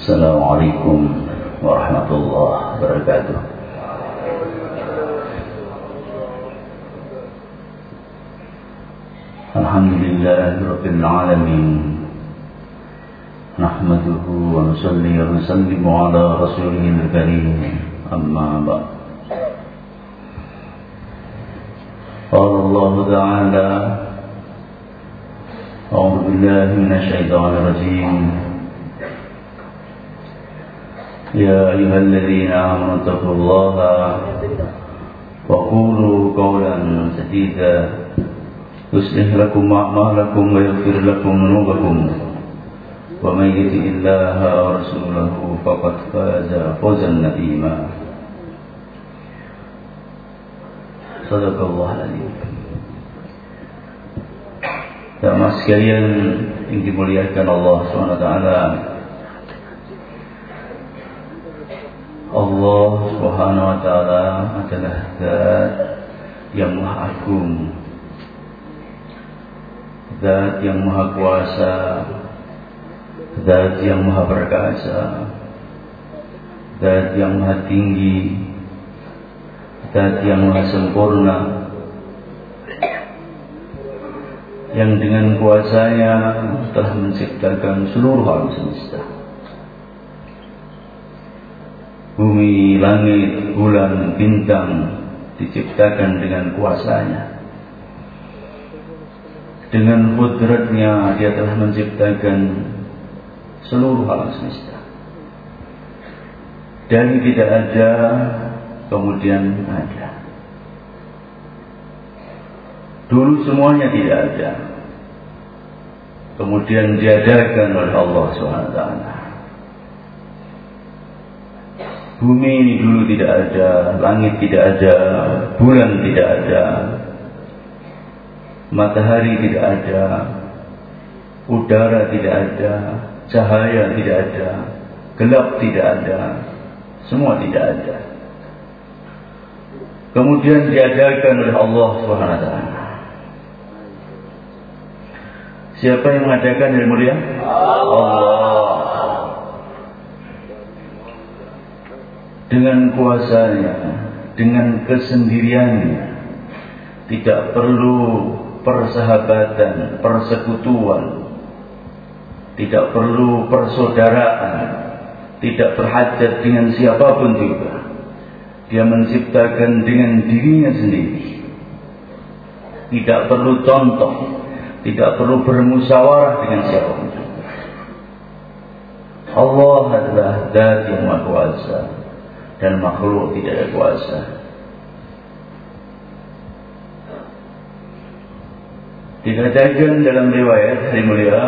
السلام عليكم ورحمة الله وبركاته. الحمد لله رب العالمين. نحمده ونصلي ونسلم على رسوله الكريم. أما بعد. قال الله تعالى أعوذ بالله من الشيطان الرجيم. يا أيها الذين آمنوا اتقوا الله وقولوا قولا سديدا يصلح لكم أعمالكم ويغفر لكم ذنوبكم ومن يطع الله ورسوله فقد فاز فوزا عظيما صدق الله العظيم Jamaah sekalian yang dimuliakan Allah SWT Allah Subhanahu wa taala adalah zat yang maha agung. Zat yang maha kuasa. Zat yang maha perkasa. Zat yang maha tinggi. Zat yang maha sempurna. Yang dengan kuasanya telah menciptakan seluruh alam semesta. Bumi, langit, bulan, bintang diciptakan dengan kuasanya. Dengan kudratnya dia telah menciptakan seluruh alam semesta. Dari tidak ada, kemudian ada. Dulu semuanya tidak ada. Kemudian diadakan oleh Allah SWT. Bumi ini dulu tidak ada, langit tidak ada, bulan tidak ada, matahari tidak ada, udara tidak ada, cahaya tidak ada, gelap tidak ada, semua tidak ada. Kemudian diadakan oleh Allah SWT. Siapa yang mengadakan yang mulia? Allah. Dengan kuasanya, dengan kesendiriannya, tidak perlu persahabatan, persekutuan, tidak perlu persaudaraan, tidak berhajat dengan siapa pun juga. Dia menciptakan dengan dirinya sendiri. Tidak perlu contoh, tidak perlu bermusyawarah dengan siapa pun juga. Allah adalah zat yang maha kuasa dan makhluk tidak ada kuasa. Dikatakan dalam riwayat hari mulia,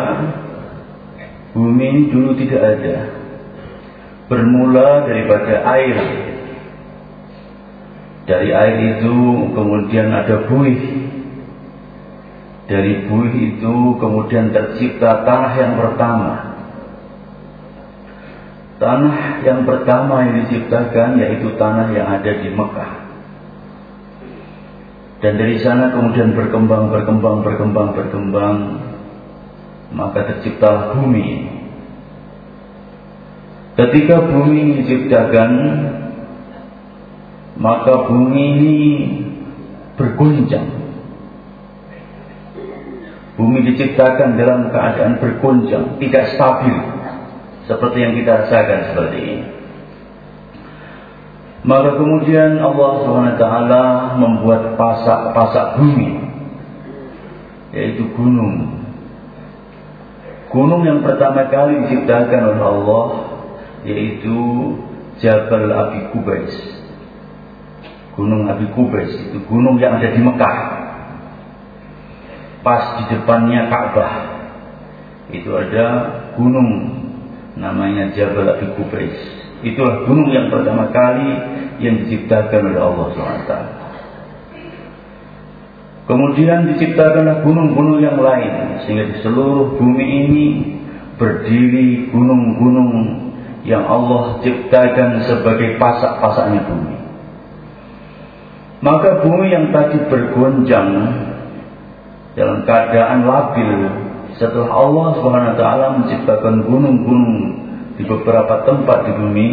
bumi dulu tidak ada. Bermula daripada air. Dari air itu kemudian ada buih dari buih itu kemudian tercipta tanah yang pertama. Tanah yang pertama yang diciptakan yaitu tanah yang ada di Mekah. Dan dari sana kemudian berkembang, berkembang, berkembang, berkembang. Maka tercipta bumi. Ketika bumi diciptakan, maka bumi ini berguncang Bumi diciptakan dalam keadaan bergoncang, tidak stabil. Seperti yang kita rasakan seperti ini. Maka kemudian Allah SWT membuat pasak-pasak bumi. Yaitu gunung. Gunung yang pertama kali diciptakan oleh Allah yaitu Jabal Abi Kubais. Gunung Abi Kubais itu gunung yang ada di Mekah pas di depannya Ka'bah itu ada gunung namanya Jabal Abi Kubais. Itulah gunung yang pertama kali yang diciptakan oleh Allah SWT. Kemudian diciptakanlah gunung-gunung yang lain sehingga di seluruh bumi ini berdiri gunung-gunung yang Allah ciptakan sebagai pasak-pasaknya bumi. Maka bumi yang tadi bergoncang dalam keadaan labil setelah Allah taala menciptakan gunung-gunung di beberapa tempat di bumi,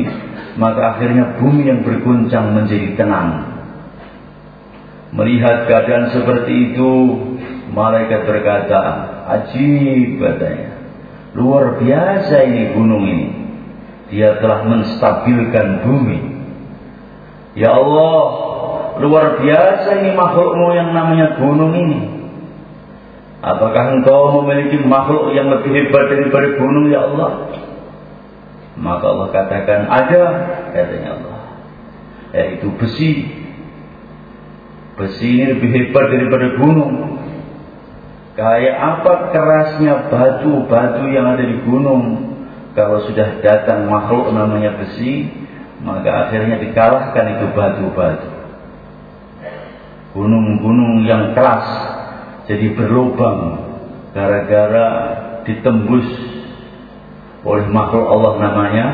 maka akhirnya bumi yang berguncang menjadi tenang. Melihat keadaan seperti itu, malaikat berkata, "Ajib," katanya. Luar biasa ini gunung ini. Dia telah menstabilkan bumi. Ya Allah, luar biasa ini makhlukmu yang namanya gunung ini. Apakah engkau memiliki makhluk yang lebih hebat daripada gunung ya Allah? Maka Allah katakan ada, katanya Allah. Yaitu besi. Besi ini lebih hebat daripada gunung. Kayak apa kerasnya batu-batu yang ada di gunung. Kalau sudah datang makhluk namanya besi, maka akhirnya dikalahkan itu batu-batu. Gunung-gunung yang keras jadi berlubang gara-gara ditembus oleh makhluk Allah namanya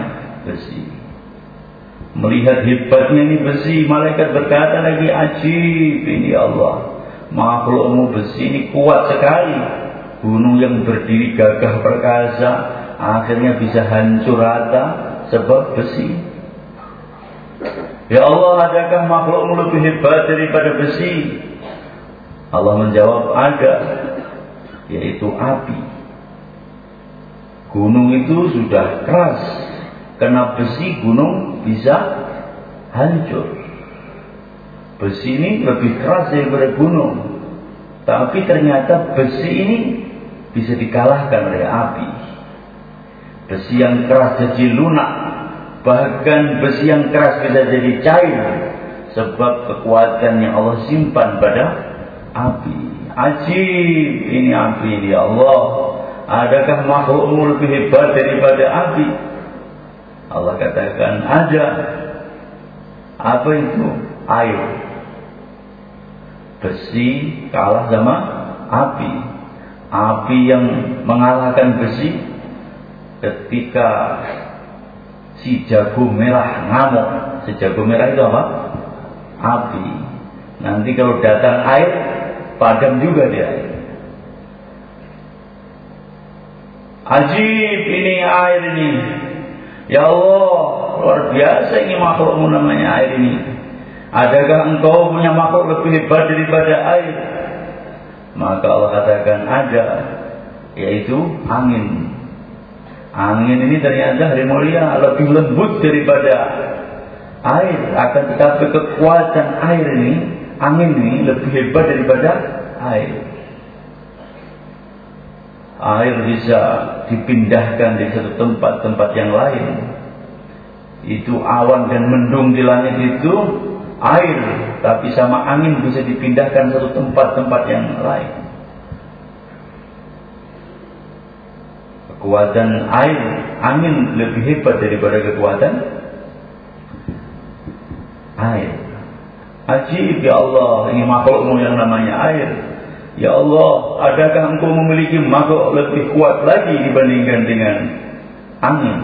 besi. Melihat hebatnya ini besi, malaikat berkata lagi, ajib ini Allah makhlukmu besi ini kuat sekali. Gunung yang berdiri gagah perkasa akhirnya bisa hancur rata sebab besi. Ya Allah, adakah makhlukmu lebih hebat daripada besi? Allah menjawab, ada, yaitu api. Gunung itu sudah keras, kena besi gunung bisa hancur. Besi ini lebih keras daripada gunung. Tapi ternyata besi ini bisa dikalahkan oleh api. Besi yang keras jadi lunak. Bahkan besi yang keras bisa jadi cair. Sebab kekuatan yang Allah simpan pada api. Ajib ini api ya Allah. Adakah makhlukmu lebih hebat daripada api? Allah katakan ada. Apa itu? Air besi kalah sama api. Api yang mengalahkan besi ketika si jago merah ngamuk. Si jago merah itu apa? Api. Nanti kalau datang air, padam juga dia. Ajib ini air ini. Ya Allah, luar biasa ini makhlukmu namanya air ini. Adakah engkau punya makhluk lebih hebat daripada air? Maka Allah katakan ada, yaitu angin. Angin ini ternyata hari mulia lebih lembut daripada air. Akan tetapi kekuatan air ini, angin ini lebih hebat daripada air. Air bisa dipindahkan di satu tempat-tempat yang lain. Itu awan dan mendung di langit itu air, tapi sama angin bisa dipindahkan satu tempat-tempat yang lain. Kekuatan air, angin lebih hebat daripada kekuatan air. Ajib ya Allah, ini makhlukmu yang namanya air. Ya Allah, adakah engkau memiliki makhluk lebih kuat lagi dibandingkan dengan angin?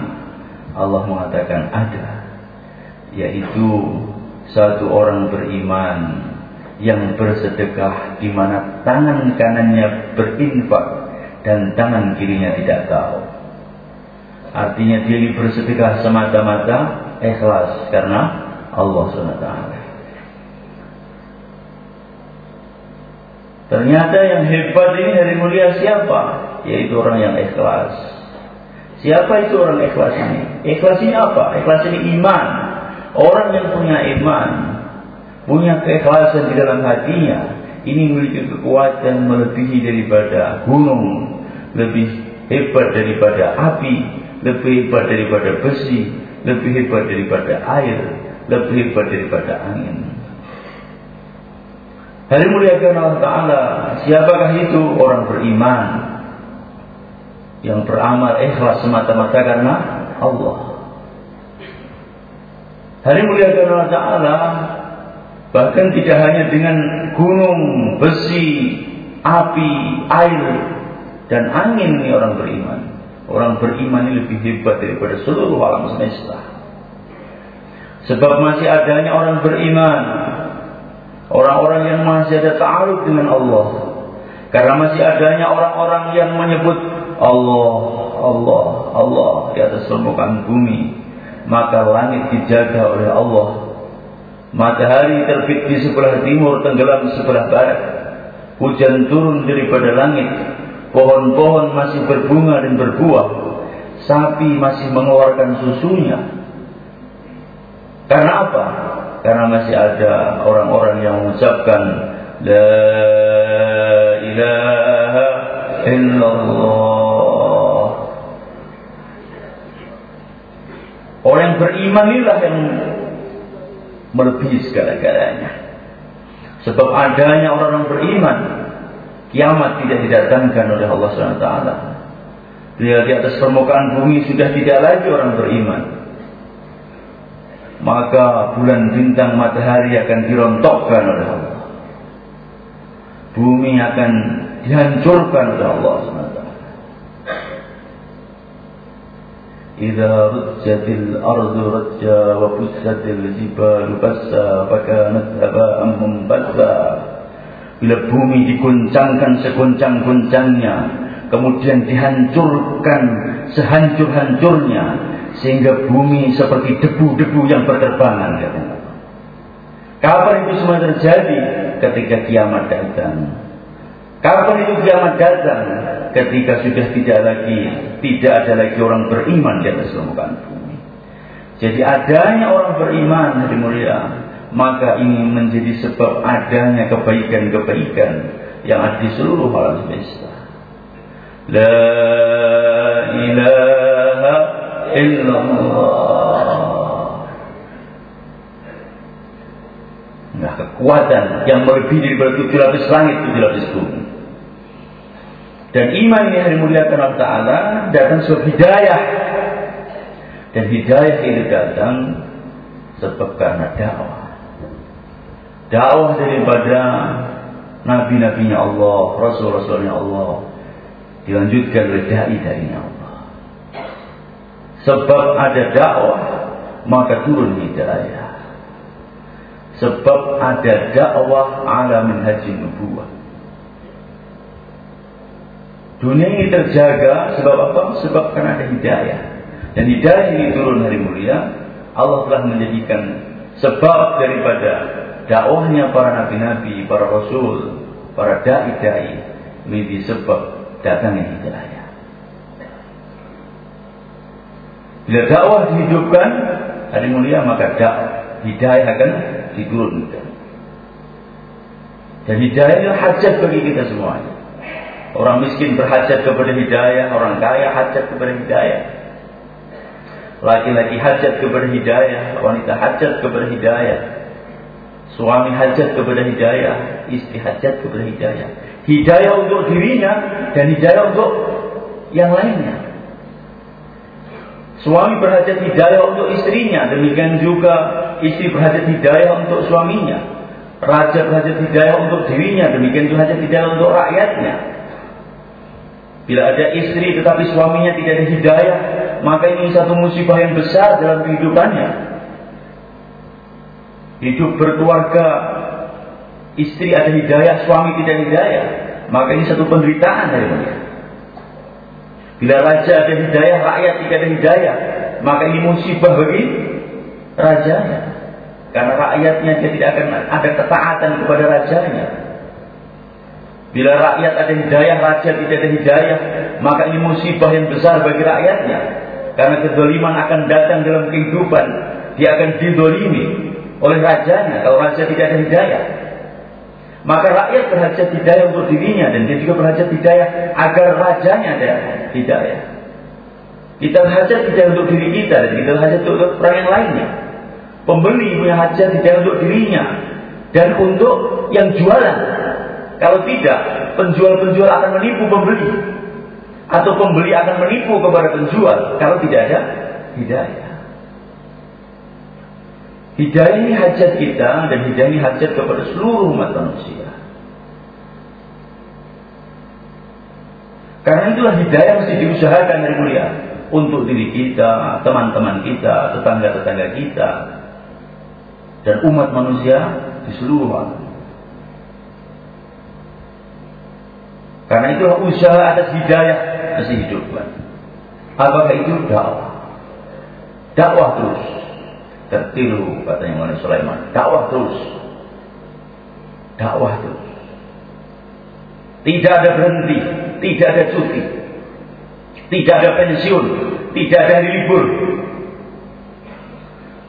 Allah mengatakan ada, yaitu satu orang beriman yang bersedekah di mana tangan kanannya berinfak dan tangan kirinya tidak tahu. Artinya dia bersedekah semata-mata ikhlas karena Allah SWT. Ternyata yang hebat ini dari mulia siapa? Yaitu orang yang ikhlas. Siapa itu orang ikhlas ini? Ikhlas ini apa? Ikhlas ini iman. Orang yang punya iman, punya keikhlasan di dalam hatinya, ini memiliki kekuatan melebihi daripada gunung, lebih hebat daripada api, lebih hebat daripada besi, lebih hebat daripada air, lebih hebat daripada angin. Hari muliakan Allah Ta'ala Siapakah itu orang beriman Yang beramal ikhlas semata-mata karena Allah Hari mulia Allah Ta'ala bahkan tidak hanya dengan gunung, besi, api, air, dan angin ini orang beriman. Orang beriman ini lebih hebat daripada seluruh alam semesta. Sebab masih adanya orang beriman. Orang-orang yang masih ada ta'aruf dengan Allah. Karena masih adanya orang-orang yang menyebut Allah, Allah, Allah di atas permukaan bumi. Maka langit dijaga oleh Allah. Matahari terbit di sebelah timur, tenggelam di sebelah barat. Hujan turun daripada langit. Pohon-pohon masih berbunga dan berbuah. Sapi masih mengeluarkan susunya. Karena apa? Karena masih ada orang-orang yang mengucapkan La ilaha illallah. Orang beriman inilah yang melebihi segala-galanya. Sebab adanya orang-orang beriman, kiamat tidak didatangkan oleh Allah SWT. Dia di atas permukaan bumi sudah tidak lagi orang beriman. Maka bulan bintang matahari akan dirontokkan oleh Allah. Bumi akan dihancurkan oleh Allah SWT. Rujjatil ardu rajja wa bussatil jibalu bassa fakanat haba'an munbatha. Bila bumi diguncangkan seguncang-guncangnya, kemudian dihancurkan sehancur-hancurnya, sehingga bumi seperti debu-debu yang berterbangan. Kapan itu semua terjadi? Ketika kiamat datang. Kapan itu kiamat datang? Ketika sudah tidak lagi, tidak ada lagi orang beriman di atas permukaan bumi. Jadi adanya orang beriman di mulia, maka ini menjadi sebab adanya kebaikan-kebaikan yang ada di seluruh alam semesta. La ilaha illallah. Nah kekuatan yang melebihi daripada tujuh lapis langit, tujuh lapis bumi. Dan iman yang dimuliakan Allah Ta'ala datang sebab hidayah. Dan hidayah ini datang sebab karena dakwah. Dakwah daripada nabi-nabinya Allah, rasul-rasulnya Allah. Dilanjutkan oleh da'i-da'inya Allah. Sebab ada dakwah, maka turun hidayah. Sebab ada dakwah ala minhajin nubuwah. Dunia ini terjaga sebab apa? Sebab karena ada hidayah. Dan hidayah ini turun hari mulia. Allah telah menjadikan sebab daripada dakwahnya para nabi-nabi, para rasul, para dai-dai menjadi sebab datangnya hidayah. Bila dakwah dihidupkan hari mulia maka dakwah hidayah akan diturunkan. Dan hidayah itu hajat bagi kita semuanya. Orang miskin berhajat kepada hidayah, orang kaya hajat kepada hidayah. Laki-laki hajat kepada hidayah, wanita hajat kepada hidayah. Suami hajat kepada hidayah, istri hajat kepada hidayah. Hidayah untuk dirinya dan hidayah untuk yang lainnya. Suami berhajat hidayah untuk istrinya, demikian juga istri berhajat hidayah untuk suaminya. Raja berhajat hidayah untuk dirinya, demikian juga hajat hidayah untuk rakyatnya. Bila ada istri tetapi suaminya tidak ada hidayah, maka ini satu musibah yang besar dalam kehidupannya. Hidup berkeluarga, istri ada hidayah, suami tidak hidayah, maka ini satu penderitaan dari mereka. Bila raja ada hidayah, rakyat tidak ada hidayah, maka ini musibah bagi rajanya. Karena rakyatnya dia tidak akan ada ketaatan kepada rajanya. Bila rakyat ada hidayah, raja tidak ada hidayah, maka ini musibah yang besar bagi rakyatnya. Karena kedoliman akan datang dalam kehidupan. Dia akan didolimi oleh rajanya kalau raja tidak ada hidayah. Maka rakyat berhajat hidayah untuk dirinya dan dia juga berhajat hidayah agar rajanya ada hidayah. Kita berhajat hidayah untuk diri kita dan kita berhajat untuk orang yang lainnya. Pembeli punya hajat hidayah untuk dirinya dan untuk yang jualan kalau tidak, penjual-penjual akan menipu pembeli. Atau pembeli akan menipu kepada penjual kalau tidak ada hidayah. Hidayah ini hajat kita dan hidayah ini hajat kepada seluruh umat manusia. Karena itulah hidayah mesti diusahakan dari mulia untuk diri kita, teman-teman kita, tetangga-tetangga kita, dan umat manusia di seluruh alam. Karena itu usaha atas hidayah masih hidupkan. Apakah itu dakwah? Dakwah terus. Tertilu katanya Nabi Sulaiman. Dakwah terus. Dakwah terus. Tidak ada berhenti, tidak ada cuti, tidak ada pensiun, tidak ada libur.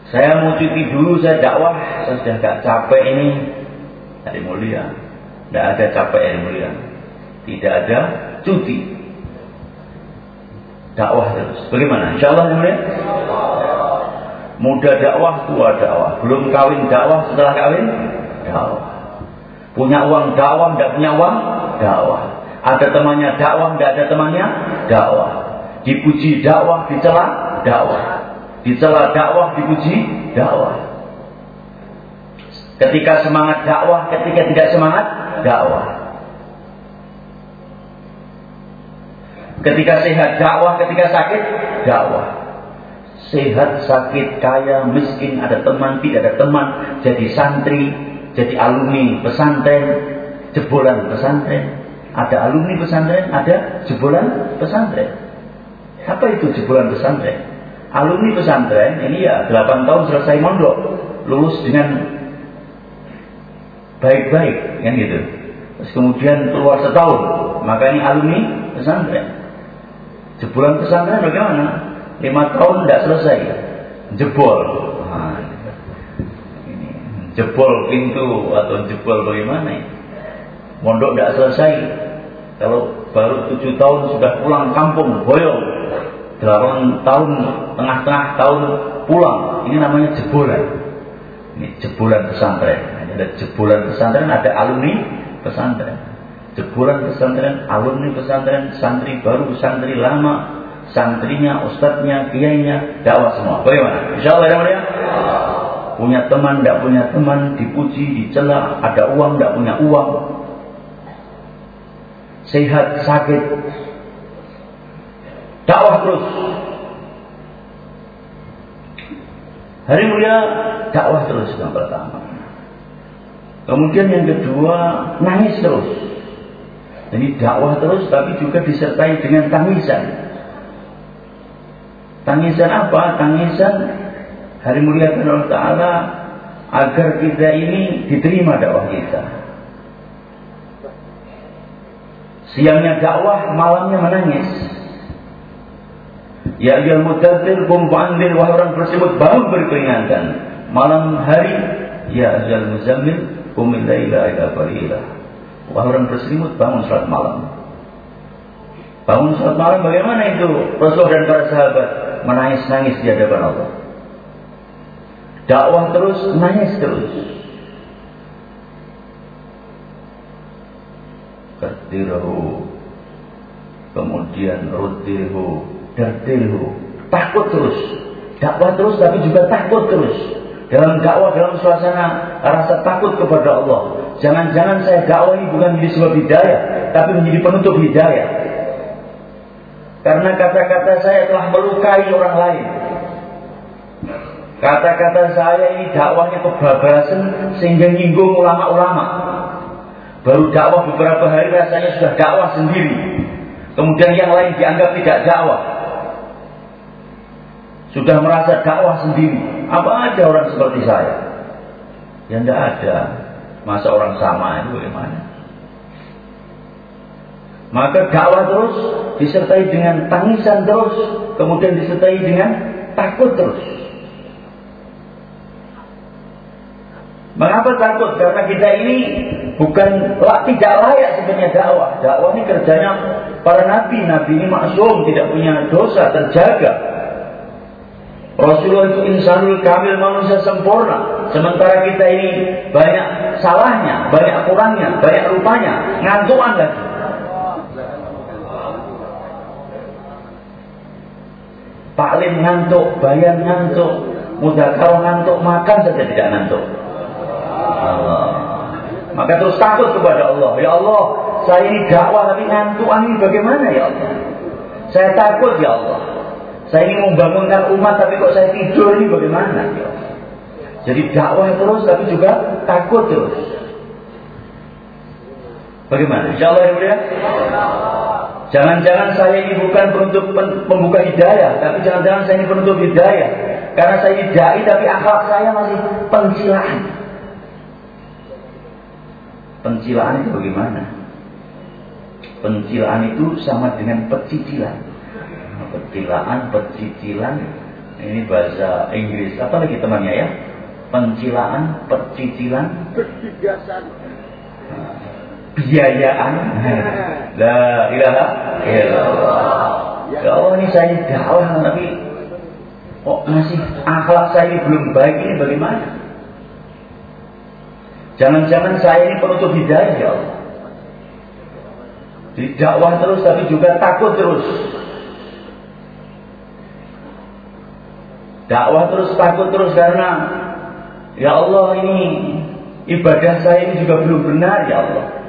Saya mau cuti dulu, saya dakwah, saya sudah gak capek ini. Hari mulia, tidak ada capek hari mulia. Tidak ada cuti. Dakwah terus. Bagaimana? Insya Allah yang mulia. Muda dakwah, tua dakwah. Belum kawin dakwah, setelah kawin dakwah. Punya uang dakwah, tidak punya uang dakwah. Ada temannya dakwah, tidak ada temannya dakwah. Dipuji dakwah, dicela dakwah. Dicela dakwah, dipuji dakwah. Ketika semangat dakwah, ketika tidak semangat dakwah. Ketika sehat dakwah, ketika sakit dakwah. Sehat, sakit, kaya, miskin, ada teman, tidak ada teman, jadi santri, jadi alumni pesantren, jebolan pesantren. Ada alumni pesantren, ada jebolan pesantren. Apa itu jebolan pesantren? Alumni pesantren ini ya 8 tahun selesai mondok, lulus dengan baik-baik, kan gitu. Terus kemudian keluar setahun, maka ini alumni pesantren. Jebolan pesantren bagaimana? Lima tahun tidak selesai, jebol. Nah, ini, jebol pintu atau jebol bagaimana? Ya? Mondok tidak selesai, kalau baru tujuh tahun sudah pulang kampung, boyong. Delapan tahun, tengah-tengah tahun pulang. Ini namanya jebolan. Ini jebolan pesantren. Ada jebolan pesantren, ada alumni pesantren. Jebolan pesantren, alumni pesantren, santri baru, santri lama, santrinya, ustadznya, kiainya, dakwah semua. Bagaimana? Insya Allah ya Punya teman, tidak punya teman, dipuji, dicela, ada uang, tidak punya uang, sehat, sakit. Dakwah terus. Hari mulia dakwah terus yang pertama. Kemudian yang kedua nangis terus. Jadi dakwah terus tapi juga disertai dengan tangisan. Tangisan apa? Tangisan hari mulia Allah Ta'ala agar kita ini diterima dakwah kita. Siangnya dakwah, malamnya menangis. Ya ayyuhal mudzazzir qum fa'anzir wahai orang bersimut bangun berperingatan. Malam hari ya ayyuhal muzammil qum laila ila qalila. Wahai orang berselimut bangun salat malam. Bangun salat malam bagaimana itu? Rasul dan para sahabat menangis-nangis di hadapan Allah. Dakwah terus, nangis terus. Tertirhu kemudian rutirhu dartilhu takut terus. Dakwah terus tapi juga takut terus. Dalam dakwah dalam suasana rasa takut kepada Allah. Jangan-jangan saya dakwah ini bukan menjadi sebuah hidayah tapi menjadi penutup hidayah karena kata-kata saya telah melukai orang lain kata-kata saya ini dakwahnya kebablasan sehingga nyinggung ulama-ulama Baru dakwah beberapa hari rasanya sudah dakwah sendiri. Kemudian yang lain dianggap tidak dakwah. Sudah merasa dakwah sendiri. Apa ada orang seperti saya? Ya tidak ada. Masa orang sama itu bagaimana? Maka dakwah terus disertai dengan tangisan terus, kemudian disertai dengan takut terus. Mengapa takut? Karena kita ini bukan tidak layak sebenarnya dakwah. Dakwah ini kerjanya para nabi. Nabi ini maksum, tidak punya dosa, terjaga. Rasulullah itu insanul kamil manusia sempurna. Sementara kita ini banyak salahnya, banyak kurangnya, banyak rupanya, ngantuan lagi. Taklim ngantuk, bayan ngantuk, mudah kau ngantuk, makan saja tidak ngantuk. Allah. Maka terus takut kepada Allah. Ya Allah, saya ini dakwah tapi ngantuk ini bagaimana ya Allah? Saya takut ya Allah. Saya ini membangunkan umat tapi kok saya tidur ini bagaimana ya Allah? Jadi dakwah terus tapi juga takut terus. Bagaimana? Insya Allah ya mulia. Jangan-jangan saya ini bukan untuk membuka hidayah, tapi jangan-jangan saya ini penutup hidayah. Karena saya ini dai tapi akhlak saya masih pencilaan. Pencilaan itu bagaimana? Pencilaan itu sama dengan pecicilan. Pencilaan, pecicilan, ini bahasa Inggris. Apa lagi temannya ya? Pencilaan, pecicilan, biayaan. La ilaha illallah. Ya Allah ini saya dakwah tapi kok masih akhlak saya ini belum baik ini bagaimana? Jangan-jangan saya ini penutup hidayah ya Allah. Terus tapi juga takut terus. Dakwah terus takut terus karena ya Allah ini ibadah saya ini juga belum benar ya Allah.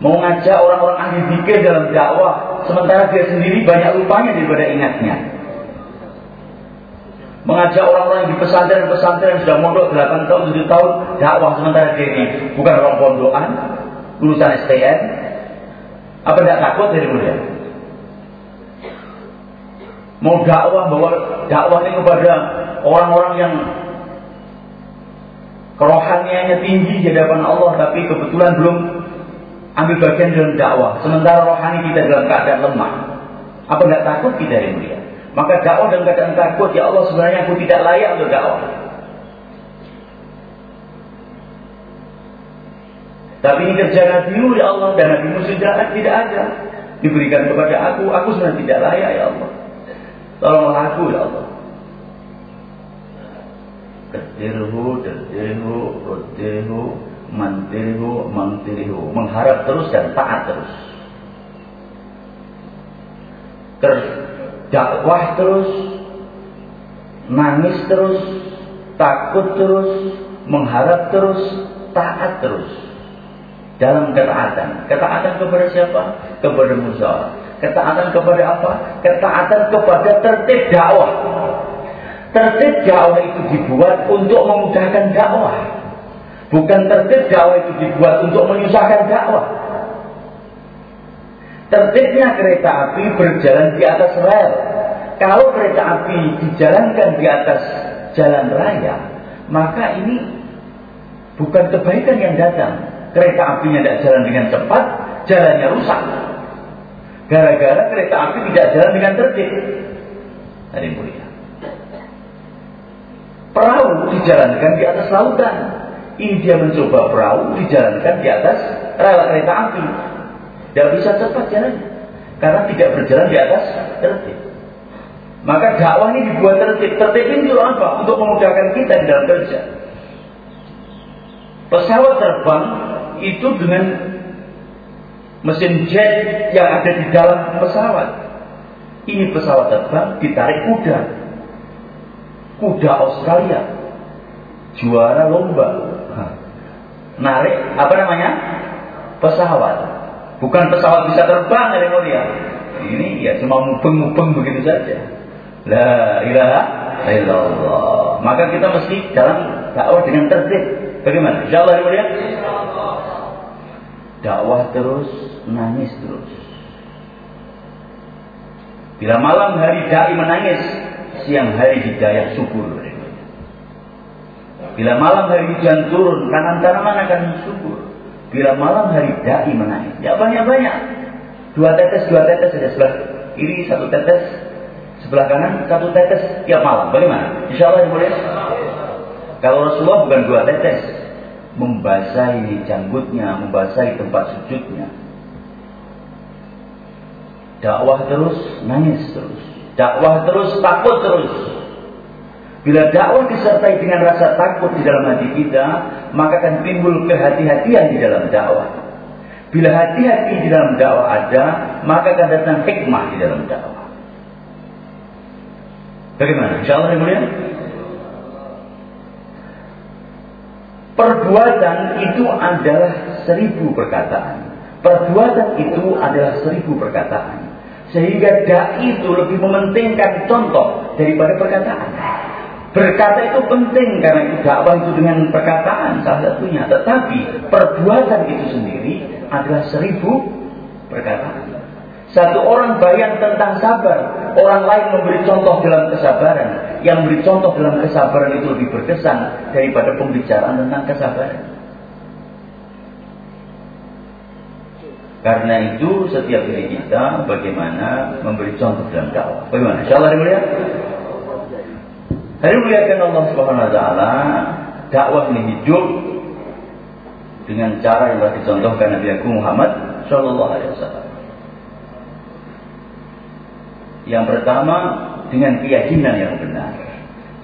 Mau ngajak orang-orang ahli zikir dalam dakwah, sementara dia sendiri banyak lupanya daripada ingatnya. Mengajak orang-orang di pesantren-pesantren sudah mondok 8 tahun, 7 tahun, dakwah sementara dia ini bukan orang pondokan, lulusan STN. Apa tidak takut dari mulia? Mau dakwah bahwa dakwah ini kepada orang-orang yang kerohaniannya tinggi di hadapan Allah, tapi kebetulan belum ambil bagian dalam dakwah, sementara rohani kita dalam keadaan lemah. Apa tidak takut kita yang mulia? Maka dakwah dalam keadaan takut, ya Allah sebenarnya aku tidak layak untuk dakwah. Tapi ini kerja Nabimu ya Allah dan Nabimu sudah tidak ada diberikan kepada aku. Aku sebenarnya tidak layak ya Allah. Tolonglah aku ya Allah. Kedirhu, kedirhu, kedirhu, mantirihu, mantirihu, mengharap terus dan taat terus. Terdakwah terus, nangis terus, takut terus, mengharap terus, taat terus. Dalam ketaatan. Ketaatan kepada siapa? Kepada Musa. Ketaatan kepada apa? Ketaatan kepada tertib dakwah. Tertib dakwah itu dibuat untuk memudahkan dakwah. Bukan tertib dakwah itu dibuat untuk menyusahkan dakwah. Tertibnya kereta api berjalan di atas rel. Kalau kereta api dijalankan di atas jalan raya, maka ini bukan kebaikan yang datang. Kereta apinya tidak jalan dengan cepat, jalannya rusak. Gara-gara kereta api tidak jalan dengan tertib. Hari mulia. Perahu dijalankan di atas lautan. Ini dia mencoba perahu dijalankan di atas rel kereta api. Tidak bisa cepat jalannya. Karena tidak berjalan di atas tertib. Maka dakwah ini dibuat tertib. Tertib ini untuk apa? Untuk memudahkan kita di dalam kerja. Pesawat terbang itu dengan mesin jet yang ada di dalam pesawat. Ini pesawat terbang ditarik kuda. Kuda Australia. Juara lomba narik apa namanya? Pesawat. Bukan pesawat bisa terbang dari mulia. Ini ya cuma mubeng-mubeng begitu saja. La ilaha illallah. Maka kita mesti dalam dakwah dengan tertib. Bagaimana? Insyaallah ya mulia? Dakwah terus nangis terus. Bila malam hari dai menangis siang hari hidayah syukur Bila malam hari hujan turun, kanan tanaman akan subur. Bila malam hari dai menaik, ya banyak-banyak. Dua tetes, dua tetes saja sebelah kiri satu tetes, sebelah kanan satu tetes tiap malam. Bagaimana? Insya Allah boleh. Kalau Rasulullah bukan dua tetes, membasahi janggutnya, membasahi tempat sujudnya. Dakwah terus, nangis terus. Dakwah terus, takut terus. Bila dakwah disertai dengan rasa takut di dalam hati kita, maka akan timbul kehati-hatian di dalam dakwah. Bila hati-hati di dalam dakwah ada, maka akan datang hikmah di dalam dakwah. Bagaimana? Insya Allah mulia. Perbuatan itu adalah seribu perkataan. Perbuatan itu adalah seribu perkataan. Sehingga dai itu lebih mementingkan contoh daripada perkataan. Berkata itu penting karena itu dakwah itu dengan perkataan salah satunya. Tetapi perbuatan itu sendiri adalah seribu perkataan. Satu orang bayang tentang sabar, orang lain memberi contoh dalam kesabaran. Yang memberi contoh dalam kesabaran itu lebih berkesan daripada pembicaraan tentang kesabaran. Karena itu setiap diri kita bagaimana memberi contoh dalam dakwah. Bagaimana? Insyaallah mulia. Hari muliakan Allah Subhanahu wa taala, dakwah ini hidup dengan cara yang telah dicontohkan Nabi Agung Muhammad sallallahu alaihi wasallam. Yang pertama dengan keyakinan yang benar.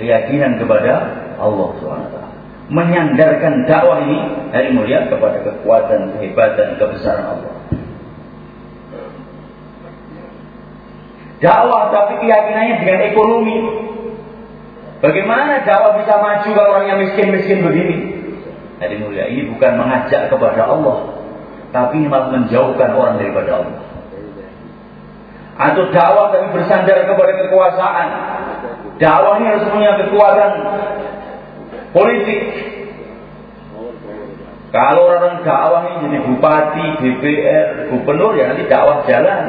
Keyakinan kepada Allah Subhanahu. Menyandarkan dakwah ini hari mulia kepada kekuatan, kehebatan, kebesaran Allah. Dakwah tapi keyakinannya dengan ekonomi, Bagaimana dakwah bisa maju kalau orangnya miskin-miskin begini? Jadi mulia, ini bukan mengajak kepada Allah, tapi malah menjauhkan orang daripada Allah. Atau dakwah tapi bersandar kepada kekuasaan. Dakwah ini harus punya kekuatan politik. Kalau orang dakwah ini jadi bupati, DPR, gubernur ya nanti dakwah jalan.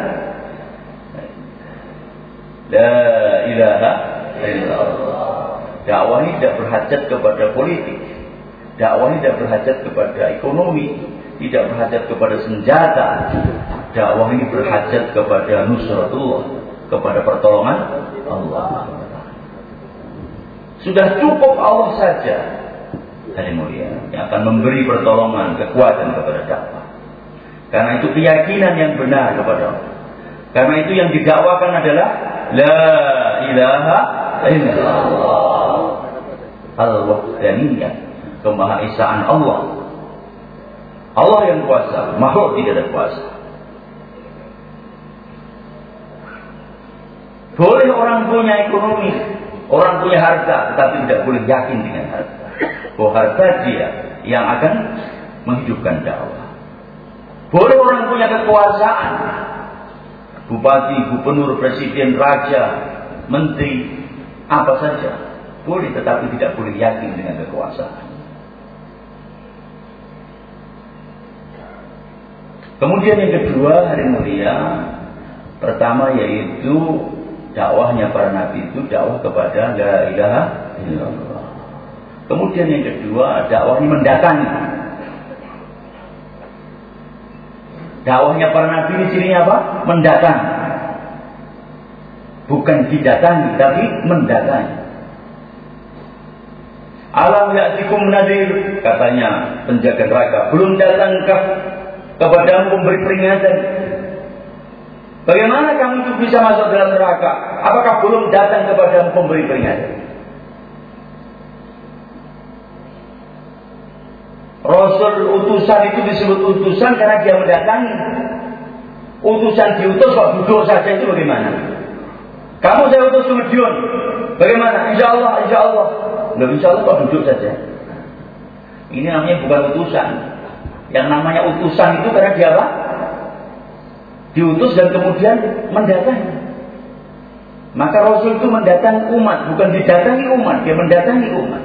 La ilaha illallah. Dakwah ini tidak berhajat kepada politik. Dakwah ini tidak berhajat kepada ekonomi, tidak berhajat kepada senjata. Dakwah ini berhajat kepada nusratullah, kepada pertolongan Allah. Sudah cukup Allah saja hari mulia yang akan memberi pertolongan, kekuatan kepada dakwah. Karena itu keyakinan yang benar kepada Allah. Karena itu yang didakwakan adalah la ilaha illallah al-wahdaniyah, kemahaesaan Allah. Allah yang kuasa, makhluk tidak ada kuasa. Boleh orang punya ekonomi, orang punya harta, tetapi tidak boleh yakin dengan harta. Bahwa harta dia yang akan menghidupkan dakwah. Boleh orang punya kekuasaan, bupati, gubernur, presiden, raja, menteri, apa saja. Boleh tetapi tidak boleh yakin dengan kekuasaan. Kemudian yang kedua hari mulia pertama yaitu dakwahnya para nabi itu dakwah kepada la ilaha. Kemudian yang kedua dakwahnya mendatangi. Dakwahnya para nabi ini cirinya apa? Mendatangi. Bukan didatangi tapi mendatangi. Alam ya'tikum nadir katanya penjaga neraka. Belum datangkah kepada pemberi peringatan? Bagaimana kamu itu bisa masuk dalam neraka? Apakah belum datang kepada pemberi peringatan? Rasul utusan itu disebut utusan karena dia mendatangi. Utusan diutus kok duduk saja itu bagaimana? Kamu saya utus Medion. Bagaimana? Insya Allah, insya Allah. Belum insya Allah kok duduk saja. Ini namanya bukan utusan. Yang namanya utusan itu karena dia apa? Diutus dan kemudian mendatangi. Maka Rasul itu mendatangi umat, bukan didatangi umat, dia mendatangi umat.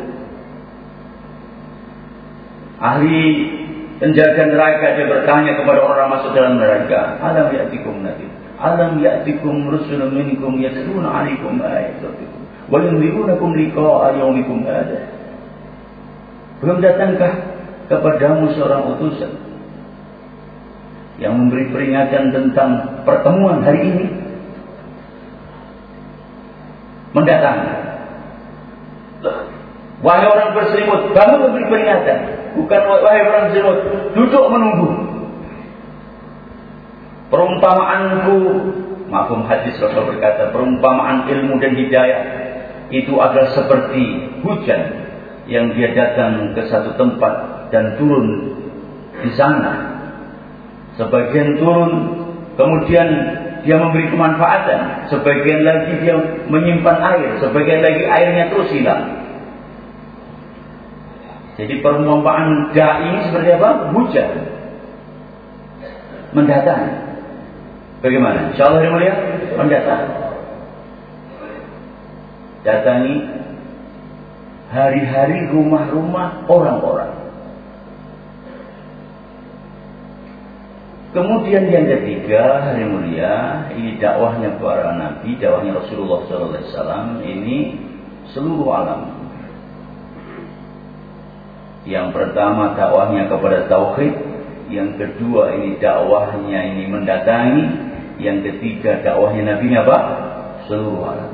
Ahli penjaga neraka dia bertanya kepada orang masuk dalam neraka, "Alam ya'tikum nabi? Alam ya'tikum rusulun minkum yatluna 'alaikum ayatikum?" Wa liqa'a yaumikum hadha. Belum datangkah kepadamu seorang utusan yang memberi peringatan tentang pertemuan hari ini? Mendatang. Wahai orang berselimut, kamu memberi peringatan. Bukan wahai orang berselimut, duduk menunggu. Perumpamaanku, maafum hadis Rasul berkata, perumpamaan ilmu dan hidayah itu adalah seperti hujan yang dia datang ke satu tempat dan turun di sana. Sebagian turun, kemudian dia memberi kemanfaatan. Sebagian lagi dia menyimpan air. Sebagian lagi airnya terus hilang. Jadi permumpaan dai ini seperti apa? Hujan. Mendatang. Bagaimana? Insya Allah mulia mendatang datangi hari-hari rumah-rumah orang-orang. Kemudian yang ketiga hari mulia ini dakwahnya para nabi, dakwahnya Rasulullah SAW ini seluruh alam. Yang pertama dakwahnya kepada tauhid, yang kedua ini dakwahnya ini mendatangi, yang ketiga dakwahnya nabi apa? Seluruh alam.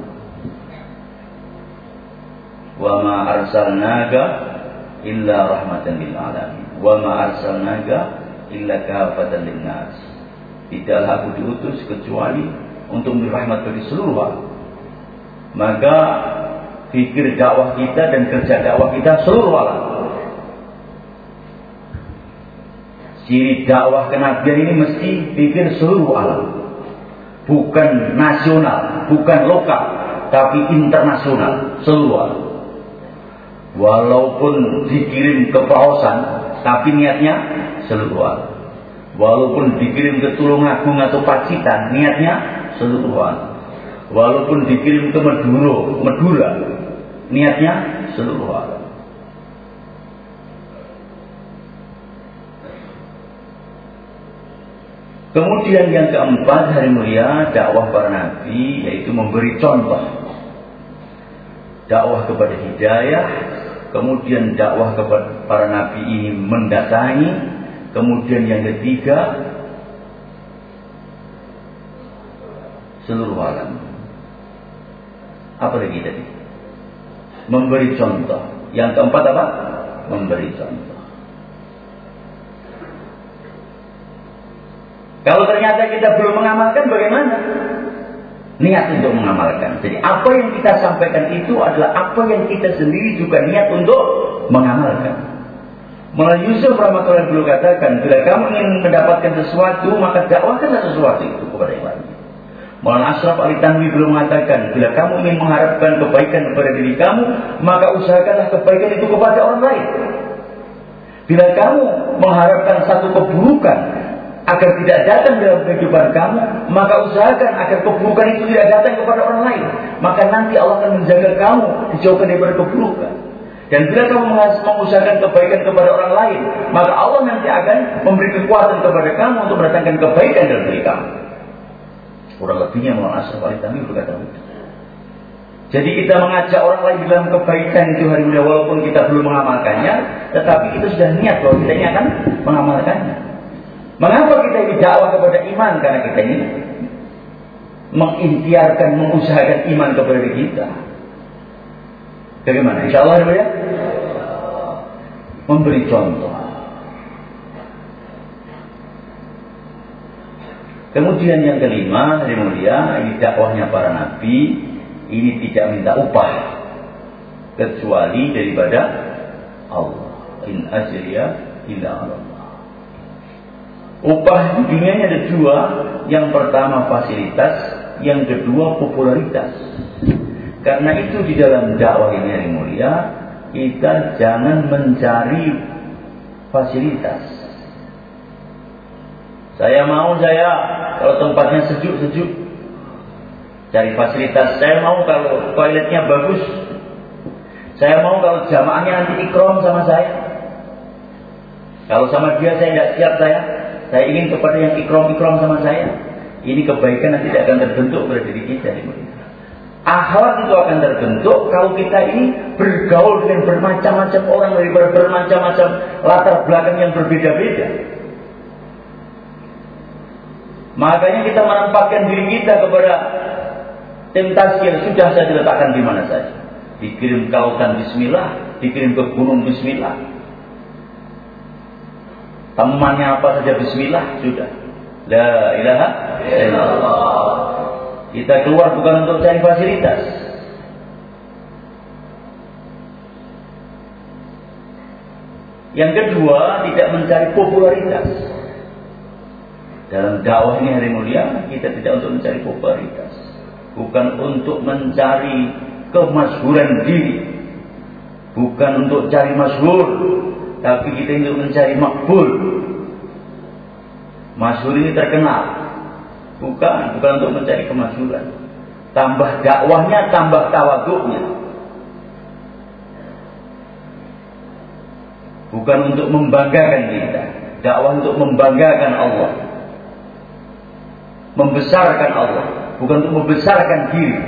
Wa ma arsalnaga illa rahmatan lil alamin. Wa ma arsalnaga illa kafatan linnas. Tidaklah aku diutus kecuali untuk memberi rahmat bagi seluruh orang. Maka fikir dakwah kita dan kerja dakwah kita seluruh alam. Ciri dakwah kenabian ini mesti pikir seluruh alam. Bukan nasional, bukan lokal, tapi internasional, seluruh alam. Walaupun dikirim ke Pausan, tapi niatnya seluruh alam. Walaupun dikirim ke Tulungagung atau Pacitan, niatnya seluruh alam. Walaupun dikirim ke Maduro, Madura, niatnya seluruh alam. Kemudian yang keempat hari mulia dakwah para nabi yaitu memberi contoh. Dakwah kepada hidayah, kemudian dakwah kepada para nabi ini mendatangi, kemudian yang ketiga seluruh alam. Apa lagi tadi? Memberi contoh. Yang keempat apa? Memberi contoh. Kalau ternyata kita belum mengamalkan bagaimana? Niat untuk mengamalkan. Jadi apa yang kita sampaikan itu adalah apa yang kita sendiri juga niat untuk mengamalkan. Mulai Yusuf Rahmatullah dulu katakan, bila kamu ingin mendapatkan sesuatu, maka dakwahkanlah sesuatu itu kepada yang lain. Maulana Ashraf Ali Tanwi belum mengatakan, bila kamu ingin mengharapkan kebaikan kepada diri kamu, maka usahakanlah kebaikan itu kepada orang lain. Bila kamu mengharapkan satu keburukan, agar tidak datang dalam kehidupan kamu, maka usahakan agar keburukan itu tidak datang kepada orang lain. Maka nanti Allah akan menjaga kamu dijauhkan daripada keburukan. Dan bila kamu mengusahakan kebaikan kepada orang lain, maka Allah nanti akan memberi kekuatan kepada kamu untuk mendatangkan kebaikan dalam diri kamu. Kurang lebihnya Muhammad Ashraf Ali berkata begitu. Jadi kita mengajak orang lain dalam kebaikan itu hari ini walaupun kita belum mengamalkannya, tetapi kita sudah niat bahwa kita ini akan mengamalkannya. Mengapa kita ini dakwah kepada iman? Karena kita ini mengintiarkan, mengusahakan iman kepada kita. Bagaimana? Insya Allah ya. Memberi contoh. Kemudian yang kelima, hari mulia, ini dakwahnya para nabi, ini tidak minta upah kecuali daripada Allah. In ajriya illa Allah. Upah di dunia ini ada dua. Yang pertama fasilitas, yang kedua popularitas. Karena itu di dalam dakwah ini yang mulia, kita jangan mencari fasilitas. Saya mau saya kalau tempatnya sejuk-sejuk cari fasilitas. Saya mau kalau toiletnya bagus. Saya mau kalau jamaahnya nanti ikrom sama saya. Kalau sama dia saya tidak siap saya. Saya ingin kepada yang ikram-ikram sama saya. Ini kebaikan yang tidak akan terbentuk pada diri kita. Akhlak itu akan terbentuk kalau kita ini bergaul dengan bermacam-macam orang dari bermacam-macam latar belakang yang berbeda-beda. Makanya kita menempatkan diri kita kepada tentasi yang sudah saya diletakkan di mana saja. Dikirim ke Bismillah, dikirim ke gunung Bismillah, Temannya apa saja bismillah sudah. La ilaha illallah. Kita keluar bukan untuk cari fasilitas. Yang kedua, tidak mencari popularitas. Dalam dakwah ini hari mulia, kita tidak untuk mencari popularitas. Bukan untuk mencari kemasyhuran diri. Bukan untuk cari masyhur, tapi kita untuk mencari makbul. Masyhur ini terkenal. Bukan, bukan untuk mencari kemasyhuran. Tambah dakwahnya, tambah tawaduknya. Bukan untuk membanggakan kita. Dakwah untuk membanggakan Allah. Membesarkan Allah. Bukan untuk membesarkan diri.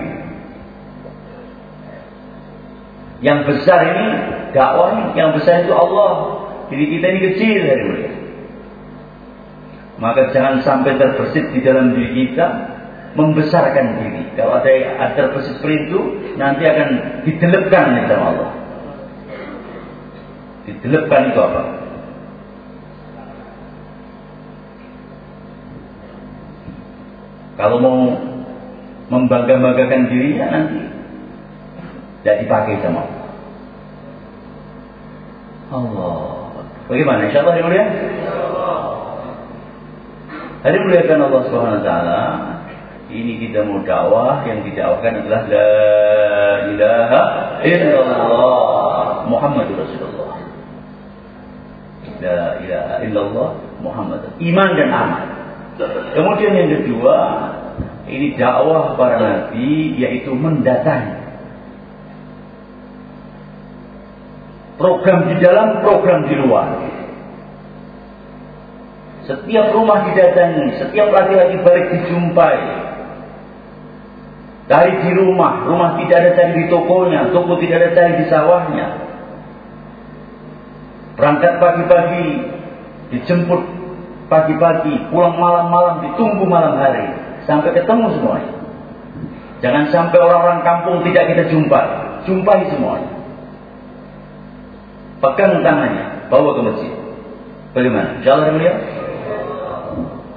Yang besar ini dakwah yang besar itu Allah. Jadi kita ini kecil dari mulia. Maka jangan sampai terbesit di dalam diri kita membesarkan diri. Kalau ada ada terbesit seperti itu, nanti akan didelepkan oleh Allah. Didelepkan itu apa? Kalau mau membangga-banggakan dirinya nanti tidak dipakai sama Allah. Allah. Bagaimana? Insya Allah dimuliakan. Hari muliakan Allah Subhanahu Wa Taala. Ini kita mau dakwah yang didakwahkan adalah La ilaha illallah Muhammadur Rasulullah. La ilaha illallah Muhammad. Iman dan amal. Kemudian yang kedua, ini dakwah para nabi yaitu mendatangi Program di dalam, program di luar. Setiap rumah didatangi, setiap laki-laki balik dijumpai. Cari di rumah, rumah tidak ada cari di tokonya, toko tidak ada cari di sawahnya. Berangkat pagi-pagi, dijemput pagi-pagi, pulang malam-malam, ditunggu malam hari. Sampai ketemu semuanya. Jangan sampai orang-orang kampung tidak kita jumpai. Jumpai semuanya. Pegang tangannya, bawa ke masjid. Bagaimana? Jalan beliau?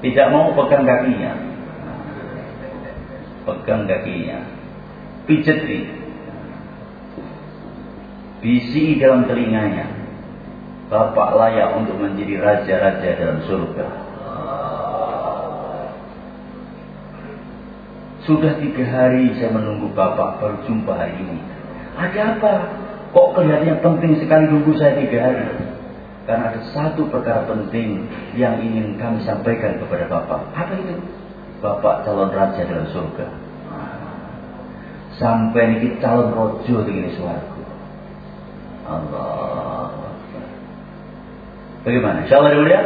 Tidak mau pegang kakinya. Pegang kakinya. Pijeti. Bisi dalam telinganya. Bapak layak untuk menjadi raja-raja dalam surga. Sudah tiga hari saya menunggu Bapak baru jumpa hari ini. Ada apa? Kok kelihatannya penting sekali nunggu saya tiga hari? Karena ada satu perkara penting yang ingin kami sampaikan kepada Bapak. Apa itu? Bapak calon raja dalam surga. Sampai ini calon rojo dengan suaraku. Allah. Bagaimana? Insya Allah ya.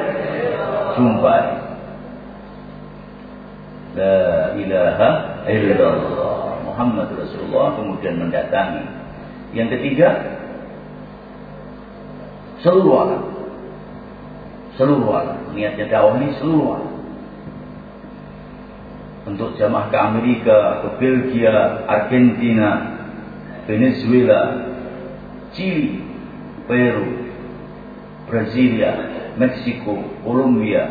Jumpa. La ilaha illallah. Muhammad Rasulullah kemudian mendatangi yang ketiga, seluruh alam. Seluruh alam. Niatnya dakwah ini seluruh alam. Untuk jamaah ke Amerika, ke Belgia, Argentina, Venezuela, Chili, Peru, Brasilia, Meksiko, Kolombia,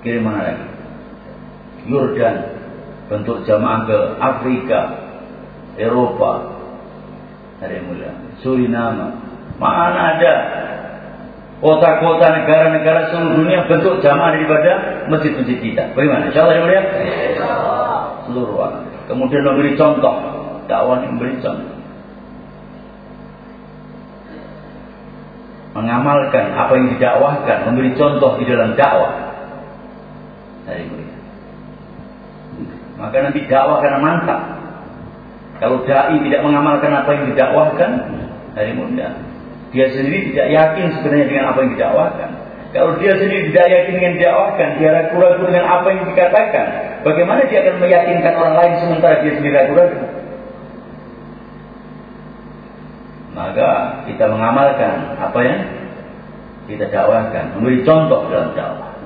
kirim mana lagi? Yordan, bentuk jamaah ke Afrika, Eropa, hari mulia. Suriname. Mana ada kota-kota negara-negara seluruh dunia bentuk jamaah daripada masjid-masjid kita. Bagaimana? Insya Allah mulia. Seluruh. Kemudian memberi contoh. Dakwah memberi contoh. Mengamalkan apa yang didakwahkan, memberi contoh di dalam dakwah. Hari mulia. Maka nanti dakwah karena mantap. Kalau dai tidak mengamalkan apa yang didakwahkan, hari muda. Dia sendiri tidak yakin sebenarnya dengan apa yang didakwahkan. Kalau dia sendiri tidak yakin dengan didakwahkan, dia ragu-ragu dengan apa yang dikatakan. Bagaimana dia akan meyakinkan orang lain sementara dia sendiri ragu-ragu? Maka kita mengamalkan apa yang kita dakwahkan, memberi contoh dalam dakwah.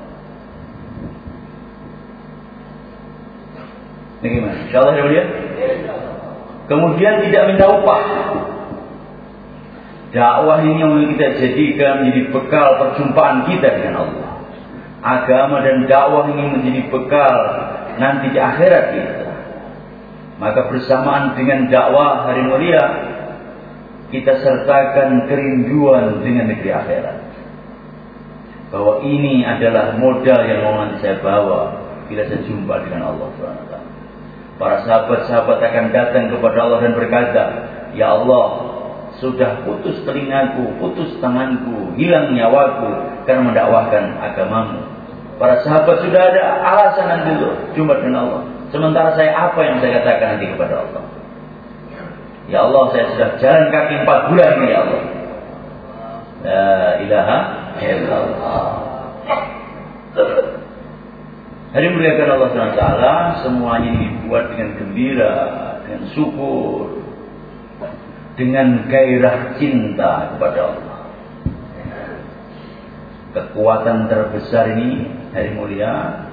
Ini gimana? Insya Allah ya Kemudian tidak minta upah. Dakwah ini yang kita jadikan menjadi bekal perjumpaan kita dengan Allah. Agama dan dakwah ini menjadi bekal nanti di akhirat kita. Maka bersamaan dengan dakwah hari mulia, kita sertakan kerinduan dengan negeri akhirat. Bahwa ini adalah modal yang mau nanti saya bawa bila saya jumpa dengan Allah SWT. Para sahabat-sahabat akan datang kepada Allah dan berkata, Ya Allah, sudah putus telingaku, putus tanganku, hilang nyawaku karena mendakwahkan agamamu. Para sahabat sudah ada alasan nanti dulu jumpa dengan Allah. Sementara saya apa yang saya katakan nanti kepada Allah? Ya Allah, saya sudah jalan kaki empat bulan ya Allah. La ilaha illallah. Hari muliakan Allah SWT semuanya dibuat dengan gembira, dengan syukur, dengan gairah cinta kepada Allah. Kekuatan terbesar ini hari mulia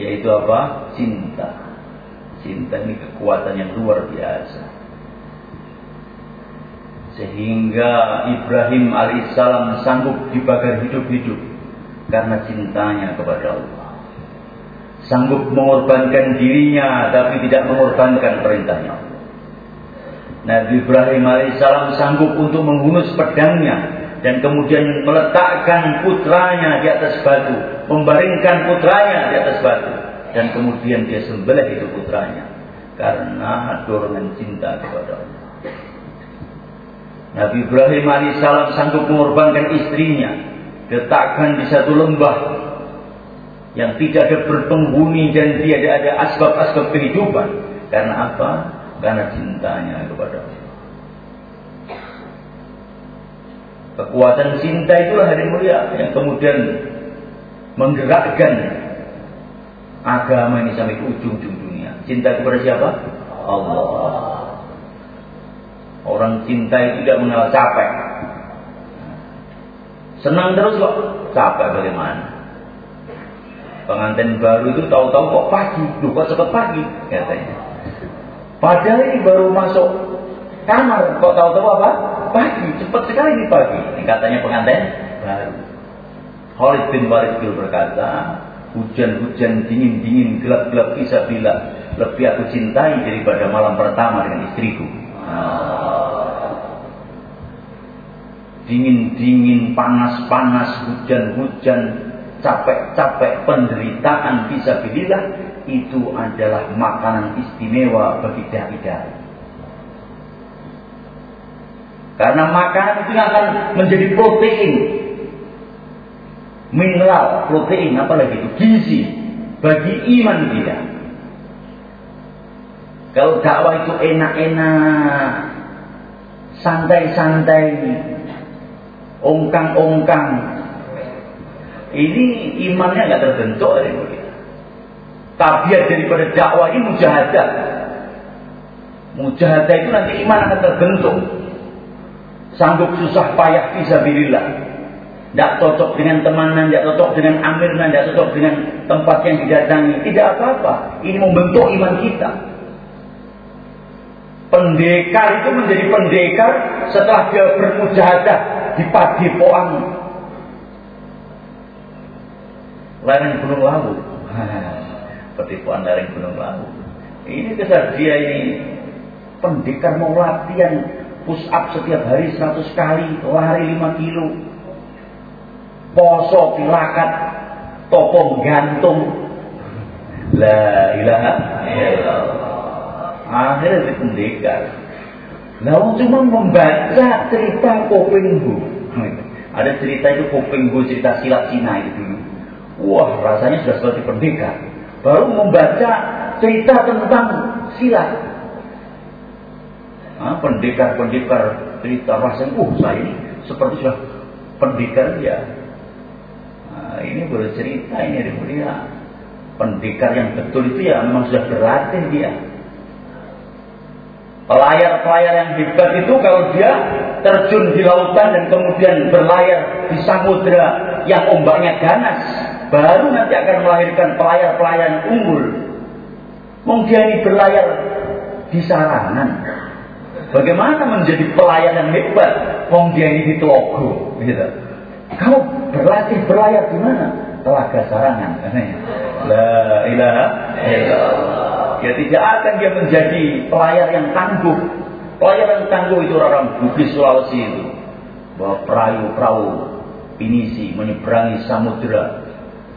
yaitu apa? Cinta. Cinta ini kekuatan yang luar biasa. Sehingga Ibrahim alaihissalam sanggup dibakar hidup-hidup karena cintanya kepada Allah. Sanggup mengorbankan dirinya tapi tidak mengorbankan perintahnya. Nabi Ibrahim alaihissalam sanggup untuk menghunus pedangnya dan kemudian meletakkan putranya di atas batu, membaringkan putranya di atas batu dan kemudian dia sembelih itu putranya karena dorongan cinta kepada Allah. Nabi Ibrahim alaihissalam sanggup mengorbankan istrinya, letakkan di satu lembah yang tidak ada berpenghuni dan tidak ada asbab-asbab kehidupan. Karena apa? Karena cintanya kepada Allah. Kekuatan cinta itulah hari mulia yang kemudian menggerakkan agama ini sampai ke ujung-ujung dunia. Cinta kepada siapa? Allah. Orang cinta itu tidak mengenal capek. Senang terus kok, capek bagaimana? Pengantin baru itu tahu-tahu kok pagi, duh kok cepet pagi katanya. Padahal ini baru masuk kamar, kok tahu-tahu apa? pagi, cepat sekali di pagi. Ini katanya pengantin baru. Khalid bin Walid berkata, hujan-hujan dingin-dingin, gelap-gelap bisa bila lebih aku cintai daripada malam pertama dengan istriku. Dingin-dingin, panas-panas, hujan-hujan, capek-capek, penderitaan bisa bila itu adalah makanan istimewa bagi dai-dai. Karena makanan itu akan menjadi protein. Mineral, protein, apalagi itu, gizi bagi iman kita. Kalau dakwah itu enak-enak, santai-santai, ongkang-ongkang, ini imannya nggak terbentuk ya Tabiat daripada dakwah ini mujahadah. Mujahadah itu nanti iman akan terbentuk sanggup susah payah fisabilillah. Tidak cocok dengan temanan, tidak cocok dengan amirna, tidak cocok dengan tempat yang didatangi. Tidak apa-apa. Ini membentuk iman kita. Pendekar itu menjadi pendekar setelah dia bermujahadah di padepokan lereng Gunung Lawu. Padepokan lereng Gunung Lawu. Ini kesaksian dia ini pendekar mau latihan push up setiap hari 100 kali, lari 5 kilo, poso tilakat, topong gantung. La ilaha illallah. Akhirnya pendekar. Lalu cuma membaca cerita Kopengbu. Ada cerita itu Kopengbu, cerita silat Cina itu. Wah, rasanya sudah seperti pendekar. Baru membaca cerita tentang silat pendekar-pendekar cerita rasanya, uh saya ini seperti sudah pendekar ya. Nah, ini cerita ini ada mulia. Pendekar yang betul itu ya memang sudah berlatih dia. Pelayar-pelayar yang hebat itu kalau dia terjun di lautan dan kemudian berlayar di samudera yang ombaknya ganas, baru nanti akan melahirkan pelayar-pelayar yang unggul. Mungkin ini berlayar di sarangan, Bagaimana menjadi pelayan yang hebat? Ini di Telogo, gitu. Kamu berlatih berlayar di mana? Telaga Sarangan. La ilaha illallah. Ya tidak akan dia menjadi pelayar yang tangguh. Pelayar yang tangguh itu orang Bugis Sulawesi itu. Bawa perahu-perahu pinisi menyeberangi samudera.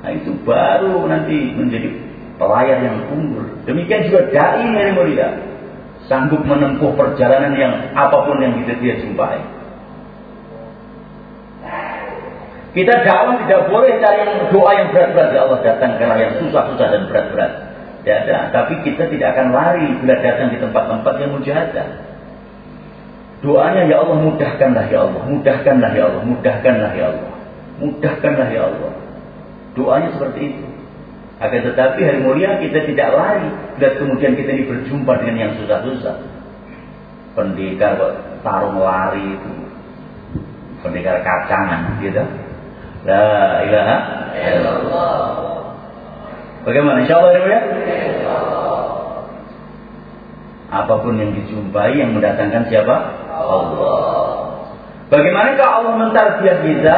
Nah itu baru nanti menjadi pelayar yang unggul. Demikian juga dai yang mulia sanggup menempuh perjalanan yang apa pun yang kita dia jumpai. Kita dakwah tidak boleh cari doa yang berat-berat ya Allah datang karena yang susah-susah dan berat-berat. Tidak ada. Tapi kita tidak akan lari bila datang di tempat-tempat yang mujahadah. Doanya ya Allah mudahkanlah ya Allah, mudahkanlah ya Allah, mudahkanlah ya Allah. Mudahkanlah ya Allah. Doanya seperti itu. Akan tetapi hari mulia kita tidak lari dan kemudian kita ini berjumpa dengan yang susah-susah. Pendekar kok tarung lari itu. Pendekar kacangan gitu. La ilaha illallah. Bagaimana? Insya Allah ya? Apa pun yang dijumpai yang mendatangkan siapa? Allah. Bagaimana kalau Allah mentarbiah kita?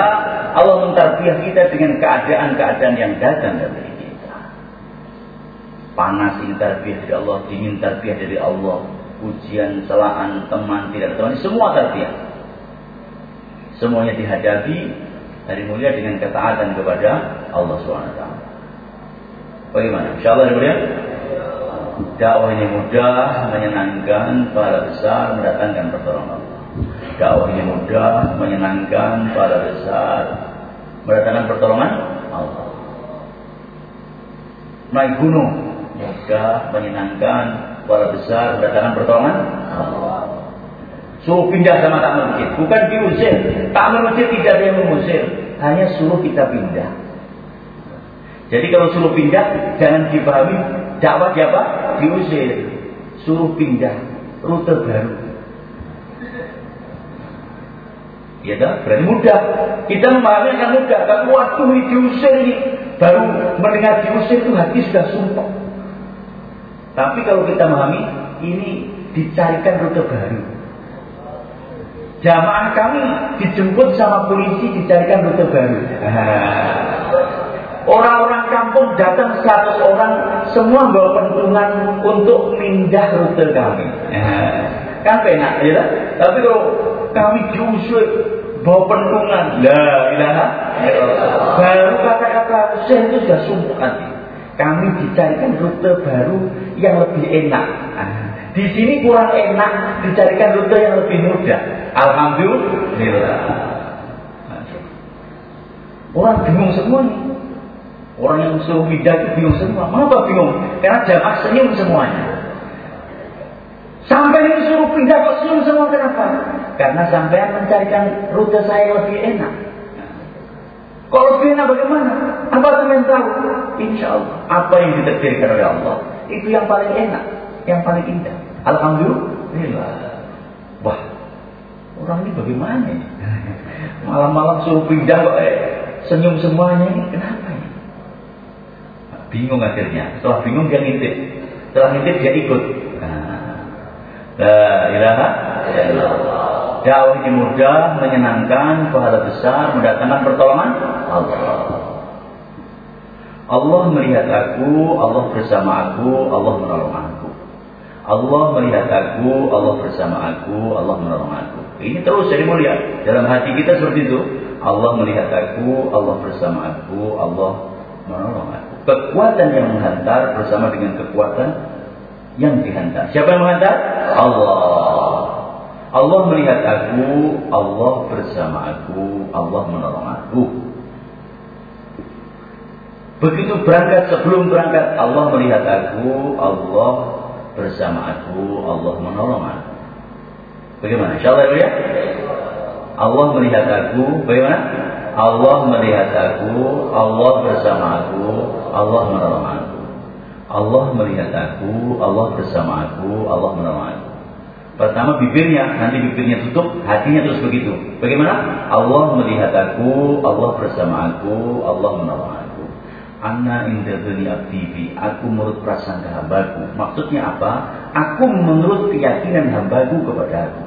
Allah mentarbiah kita dengan keadaan-keadaan yang datang dari kita. Panas ini tarbiah dari Allah, dingin tarbiah dari Allah, ujian, celaan, teman, tidak teman, semua tarbiah. Semuanya dihadapi dari mulia dengan ketaatan kepada Allah SWT. Bagaimana? Insya Allah mulia. Dakwah ini mudah, menyenangkan, para besar, mendatangkan pertolongan Allah. Dakwah ini mudah, menyenangkan, para besar, mendatangkan pertolongan Allah. Naik gunung, mudah, menyenangkan, para besar, mendatangkan pertolongan Allah. Suruh pindah sama tak masjid, bukan diusir. Tak masjid tidak ada yang mengusir, hanya suruh kita pindah. Jadi kalau suruh pindah, jangan dipahami dakwah siapa? Diusir. Suruh pindah rute baru. Ya dah, berarti mudah. Kita memahami akan mudah. Tapi waktu diusir ini, baru mendengar diusir itu hati sudah sumpah. Tapi kalau kita memahami, ini dicarikan rute baru. Jamaah kami dijemput sama polisi dicarikan rute baru. Orang-orang kampung datang 100 orang semua bawa pentungan untuk pindah rute kami. kan penak ya. Tapi kalau kami diusir bawa pentungan, la ilaha Baru kata-kata Hussein itu sudah sumpah Kami dicarikan rute baru yang lebih enak. Nah, di sini kurang enak, dicarikan rute yang lebih mudah. Alhamdulillah. Orang bingung semua nih. Orang yang suruh pindah itu bingung semua. Mengapa bingung? Karena jamaah senyum semuanya. Sampai disuruh pindah kok senyum semua kenapa? Karena sampai mencarikan rute saya yang lebih enak. Kalau lebih enak bagaimana? Apa yang tahu? Insya Allah. Apa yang ditakdirkan oleh Allah. Itu yang paling enak. Yang paling indah. Alhamdulillah. Wah. Orang ini bagaimana Malam-malam suruh pindah kok eh, senyum semuanya ini. Kenapa ya? Bingung akhirnya. Setelah bingung dia ngintip. Setelah ngintip dia ikut. La ilaha illallah. Dakwah ini mudah, menyenangkan, pahala besar, mendatangkan pertolongan Allah. Allah melihat aku, Allah bersama aku, Allah menolong aku. Allah melihat aku, Allah bersama aku, Allah menolong aku. Ini terus jadi mulia. Dalam hati kita seperti itu. Allah melihat aku, Allah bersama aku, Allah menolong aku. Kekuatan yang menghantar bersama dengan kekuatan yang dihantar. Siapa yang menghantar? Allah. Allah melihat aku, Allah bersama aku, Allah menolong aku. Begitu berangkat, sebelum berangkat, Allah melihat aku, Allah bersama aku, Allah menolong aku. Bagaimana? Insya Allah ya? Allah melihat aku, bagaimana? Allah melihat aku, Allah bersama aku, Allah menolong aku. Allah melihat aku, Allah bersama aku, Allah menolong aku. Pertama bibirnya, nanti bibirnya tutup, hatinya terus begitu. Bagaimana? Allah melihat aku, Allah bersama aku, Allah menolong aku. Anna inda aktivi, aku menurut prasangka hambaku. Maksudnya apa? Aku menurut keyakinan hambaku kepada aku.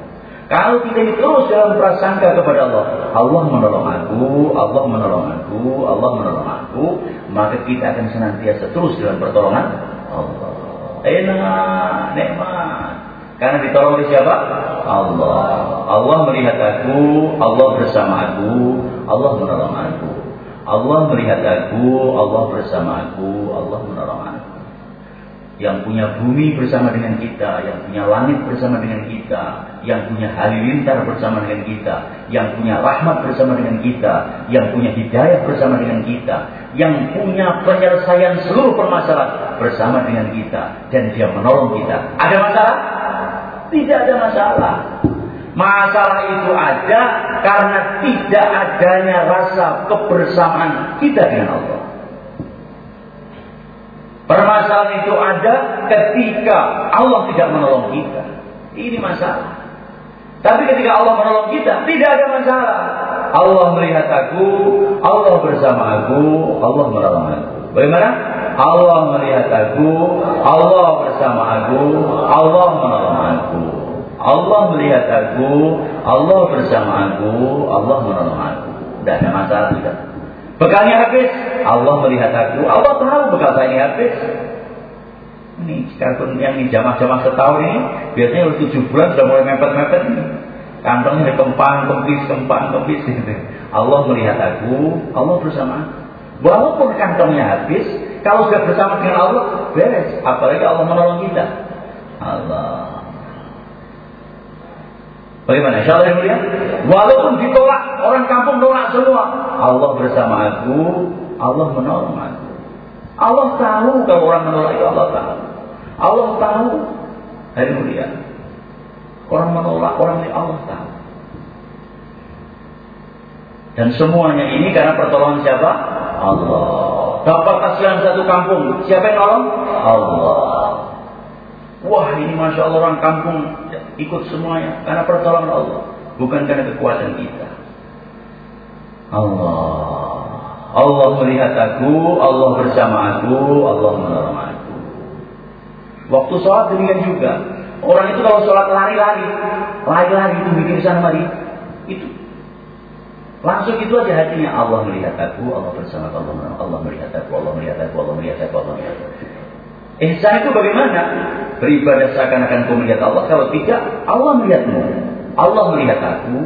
Kalau kita ini terus dalam prasangka kepada Allah, Allah menolong aku, Allah menolong aku, Allah menolong aku, maka kita akan senantiasa terus dalam pertolongan Allah. Enak, nikmat. Karena ditolong oleh siapa? Allah. Allah melihat aku, Allah bersama aku, Allah menolong aku. Allah melihat aku, Allah bersama aku, Allah menolong aku yang punya bumi bersama dengan kita, yang punya langit bersama dengan kita, yang punya halilintar bersama dengan kita, yang punya rahmat bersama dengan kita, yang punya hidayah bersama dengan kita, yang punya penyelesaian seluruh permasalahan bersama dengan kita, dan dia menolong kita. Ada masalah? Tidak ada masalah. Masalah itu ada karena tidak adanya rasa kebersamaan kita dengan Allah. Permasalahan itu ada ketika Allah tidak menolong kita. Ini masalah. Tapi ketika Allah menolong kita, tidak ada masalah. Allah melihat aku, Allah bersama aku, Allah menolong aku. Bagaimana? Allah melihat aku, Allah bersama aku, Allah menolong aku. Allah melihat aku, Allah bersama aku, Allah menolong aku. Tidak ada masalah tidak. Bekalnya habis, Allah melihat aku, Allah tahu bekal saya ini habis. Ini sekarang yang di jamaah-jamaah setahun ini, biasanya udah tujuh bulan sudah mulai mepet-mepet. Kantongnya kempang, kempis, kempang, kempis. Allah melihat aku, Allah bersama aku. Walaupun kantongnya habis, kalau sudah bersama dengan Allah, beres. Apalagi Allah menolong kita. Allah. Bagaimana? Insya Allah yang mulia. Walaupun ditolak, orang kampung nolak semua. Allah bersama aku, Allah menolong aku. Allah tahu kalau orang menolak itu Allah tahu. Allah tahu. Hari mulia. Orang menolak, orang ini Allah tahu. Dan semuanya ini karena pertolongan siapa? Allah. Dapat kasihan satu kampung. Siapa yang nolong? Allah. Wah ini Masya Allah orang kampung ikut semuanya. Karena pertolongan Allah. Bukan karena kekuatan kita. Allah. Allah melihat aku, Allah bersama aku, Allah menolong aku. Waktu sholat demikian juga. Orang itu kalau sholat lari-lari, lari-lari itu bikin sana mari, Langsung itu aja hatinya Allah melihat aku, Allah bersama Allah, Allah melihat aku, Allah melihat aku, Allah melihat aku, Allah melihat aku. Ihsan itu bagaimana? Beribadah seakan-akan kau melihat Allah, kalau tidak, Allah melihatmu. Allah melihat aku,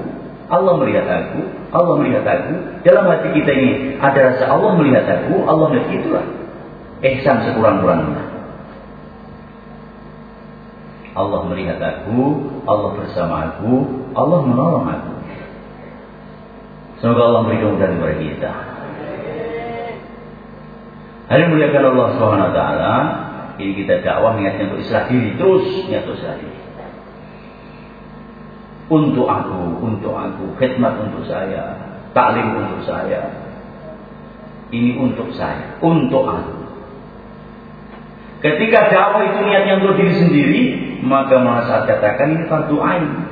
Allah melihat aku, Allah melihat aku. Dalam hati kita ini ada rasa Allah melihat aku, Allah melihat itulah. Ihsan sekurang-kurangnya. Allah melihat aku, Allah bersama aku, Allah menolong aku. Semoga Allah memberi kemudahan kepada kita. Hari muliakan Allah Subhanahu taala, ini kita dakwah niatnya untuk islah diri terus niat untuk islah. Untuk aku, untuk aku, khidmat untuk saya, taklim untuk saya. Ini untuk saya, untuk aku. Ketika dakwah itu niatnya untuk diri sendiri, maka masa katakan ini fardu ain.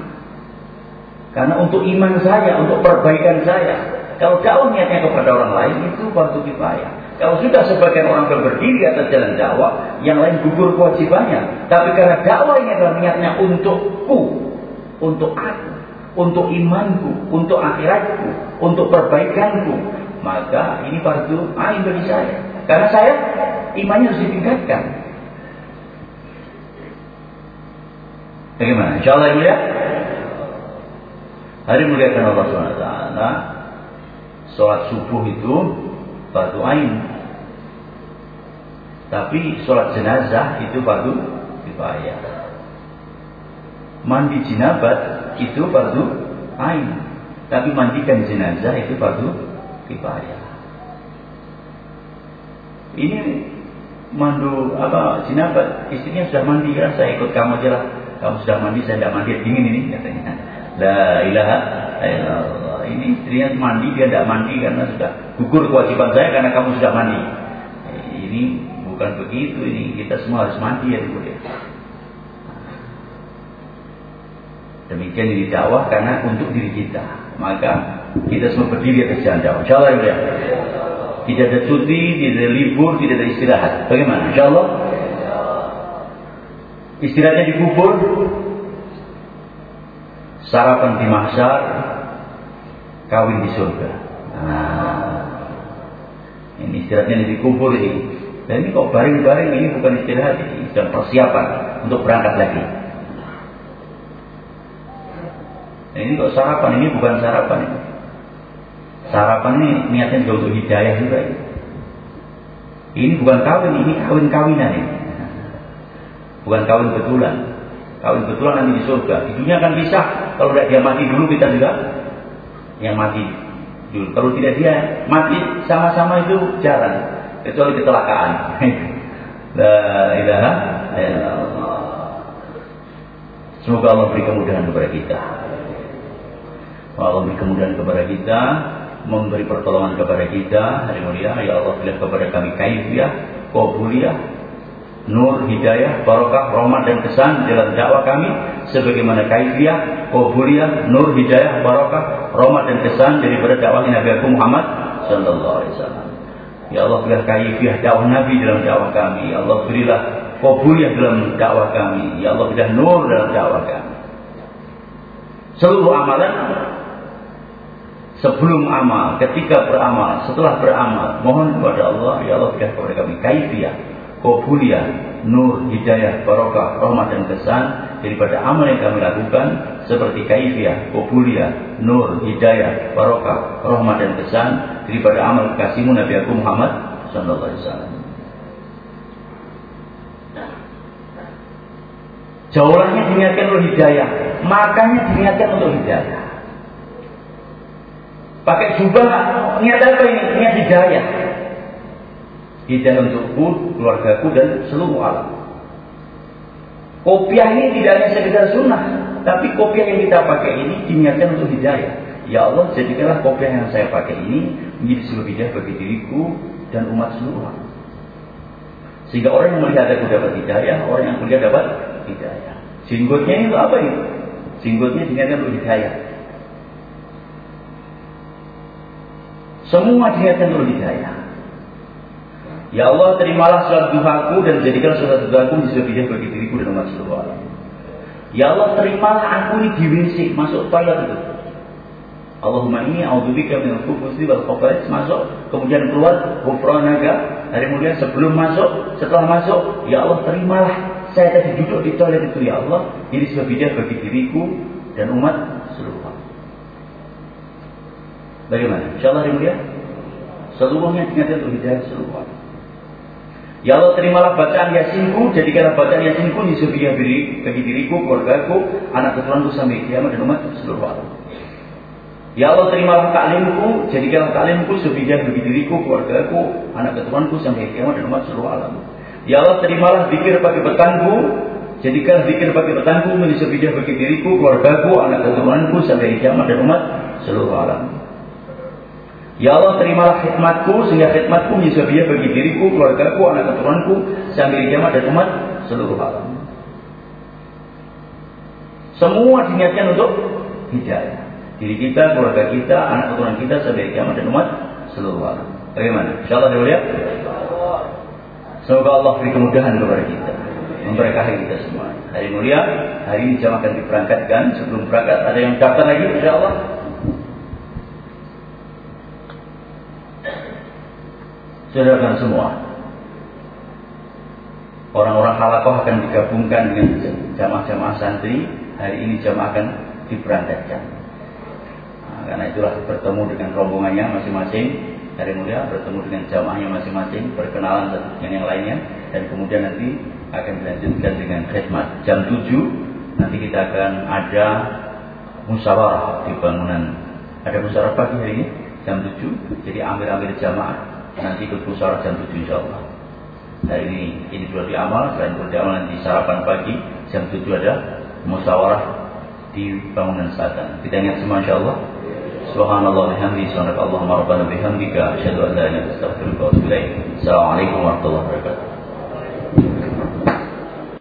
Karena untuk iman saya, untuk perbaikan saya. Kalau dakwah niatnya kepada orang lain itu fardu kifayah. Kalau sudah sebagian orang berdiri atas jalan dakwah, yang lain gugur kewajibannya. Tapi karena dakwah ini adalah niatnya untukku, untuk aku, untuk imanku, untuk akhiratku, untuk perbaikanku, maka ini fardu ain bagi saya. Karena saya imannya harus ditingkatkan. Bagaimana? Insya Allah ya. Hari muliakan Allah SWT Sholat subuh itu Fardu ain. Tapi sholat jenazah Itu fardu kifayah. Mandi jinabat Itu fardu ain. Tapi mandikan jenazah Itu fardu kifayah. Ini mandu apa jinabat istrinya sudah mandi kan saya ikut kamu aja lah. Kamu sudah mandi saya tidak mandi dingin ini katanya La ilaha illallah. Ini istrinya mandi, dia tidak mandi karena sudah gugur kewajiban saya karena kamu sudah mandi. Ini bukan begitu, ini kita semua harus mandi ya ya. Demikian ini dakwah karena untuk diri kita. Maka kita semua berdiri atas jalan dakwah. Insya Allah ya. Tidak ada cuti, tidak ada libur, tidak ada istirahat. Bagaimana? Insya Allah. Istirahatnya dikubur, sarapan di mahsyar, kawin di surga. Nah, ini istirahatnya di kubur ini. Dan ini kok baring-baring ini bukan istirahat ini, sedang persiapan untuk berangkat lagi. Nah, ini kok sarapan ini bukan sarapan ini. Sarapan ini niatnya juga untuk hidayah juga ini. Ini bukan kawin, ini kawin-kawinan ini. Bukan kawin betulan. Kawin betulan nanti di surga. Hidupnya akan bisa. Kalau tidak dia mati dulu kita juga yang mati dulu. Kalau tidak dia mati sama-sama itu jarang. Kecuali kecelakaan. La ilaha. Semoga Allah beri kemudahan kepada kita. Allah beri kemudahan kepada kita, memberi pertolongan kepada kita. Hari mulia, ya Allah berilah kepada kami kaifiah, qabuliyah, nur, hidayah, barokah, rahmat dan kesan dalam dakwah kami sebagaimana kaifiah, qabuliyah, nur, hidayah, barokah, rahmat dan kesan daripada dakwah Nabi Muhammad sallallahu alaihi wasallam. Ya Allah berilah kaifiah dakwah Nabi dalam dakwah kami. Ya Allah berilah kabuliyah dalam dakwah kami. Ya Allah berilah nur dalam dakwah kami. Seluruh amalan sebelum amal, ketika beramal, setelah beramal, mohon kepada Allah, ya Allah berilah kepada kami kaifiyah, kabuliyah, nur, hidayah, barokah, rahmat dan kesan daripada amal yang kami lakukan seperti kaifiyah, kabuliyah, nur, hidayah, barokah, rahmat dan kesan daripada amal kasihmu Nabi Aku Muhammad sallallahu alaihi wasallam. Jauhnya diniatkan untuk hidayah, makanya diniatkan untuk hidayah. Pakai jubah, niat apa ini? Niat hidayah. Hidayah untukku, keluargaku, dan seluruh alam. Kopiah ini tidak hanya sekedar sunnah, tapi kopiah yang kita pakai ini diniatkan untuk hidayah. Ya Allah, jadikanlah kopiah yang saya pakai ini menjadi sebuah hidayah bagi diriku dan umat seluruh. Sehingga orang yang melihat aku dapat hidayah, orang yang kuliah dapat hidayah. Singgotnya itu apa ini? Singgotnya diniatkan untuk hidayah. Semua diniatkan untuk hidayah. Ya Allah terimalah sholat duhaku dan jadikan sholat duhaku hidayah bagi diriku dan umat seluruh alam. Ya Allah terimalah aku ini di WC masuk toilet itu. Allahumma ini a'udzubika minal khubuthi wal khabaith masuk kemudian keluar ghufranaka hari mulia sebelum masuk setelah masuk ya Allah terimalah saya tadi duduk di toilet itu ya Allah. Ini sebuah bagi diriku dan umat seluruh. Bagaimana? Insya Allah ya. Seluruhnya diingatkan untuk hidayah seluruh. Ya Allah terimalah bacaan yasinku, jadikanlah bacaan yasinku di sebuah diri, bagi diriku, keluargaku, anak keturunanku sampai kiamat dan umat seluruh alam. Ya Allah terimalah taklimku, jadikanlah taklimku sebuah bagi diriku, keluargaku, anak keturunanku sampai kiamat dan umat seluruh alam. Ya Allah terimalah zikir pagi petangku Jadikan zikir pagi petangku menjadi sebijah bagi diriku, keluargaku, anak keturunanku sampai kiamat dan umat seluruh alam. Ya Allah terimalah khidmatku sehingga khidmatku menjadi sebijah bagi diriku, keluargaku, anak keturunanku sampai kiamat dan umat seluruh alam. Semua diniatkan untuk hidayah. Diri kita, keluarga kita, anak keturunan kita sampai kiamat dan umat seluruh alam. Bagaimana? Insyaallah ya. Semoga Allah beri kemudahan kepada kita. Memberkahi kita semua. Hari mulia, hari ini jam akan diberangkatkan. Sebelum berangkat ada yang daftar lagi insya Allah. Saudara semua. Orang-orang halakoh akan digabungkan dengan jamaah-jamaah santri. Hari ini jamaah akan diberangkatkan. Nah, karena itulah bertemu dengan rombongannya masing-masing hari mulia bertemu dengan jamaahnya masing-masing, berkenalan satu dengan yang lainnya, dan kemudian nanti akan dilanjutkan dengan khidmat. Jam 7 nanti kita akan ada musyawarah di bangunan. Ada musyawarah pagi hari ini jam 7. Jadi ambil-ambil jamaah nanti ikut musyawarah jam 7 insya Allah. Hari ini ini sudah diamal, selain beramal nanti sarapan pagi jam 7 ada musyawarah di bangunan selatan. Kita ingat semua insya Allah. Subhanallah bihamdi subhanakallahumma rabbana bihamdika asyhadu an la ilaha illa anta astaghfiruka wa atubu ilaik. Assalamualaikum warahmatullahi wabarakatuh.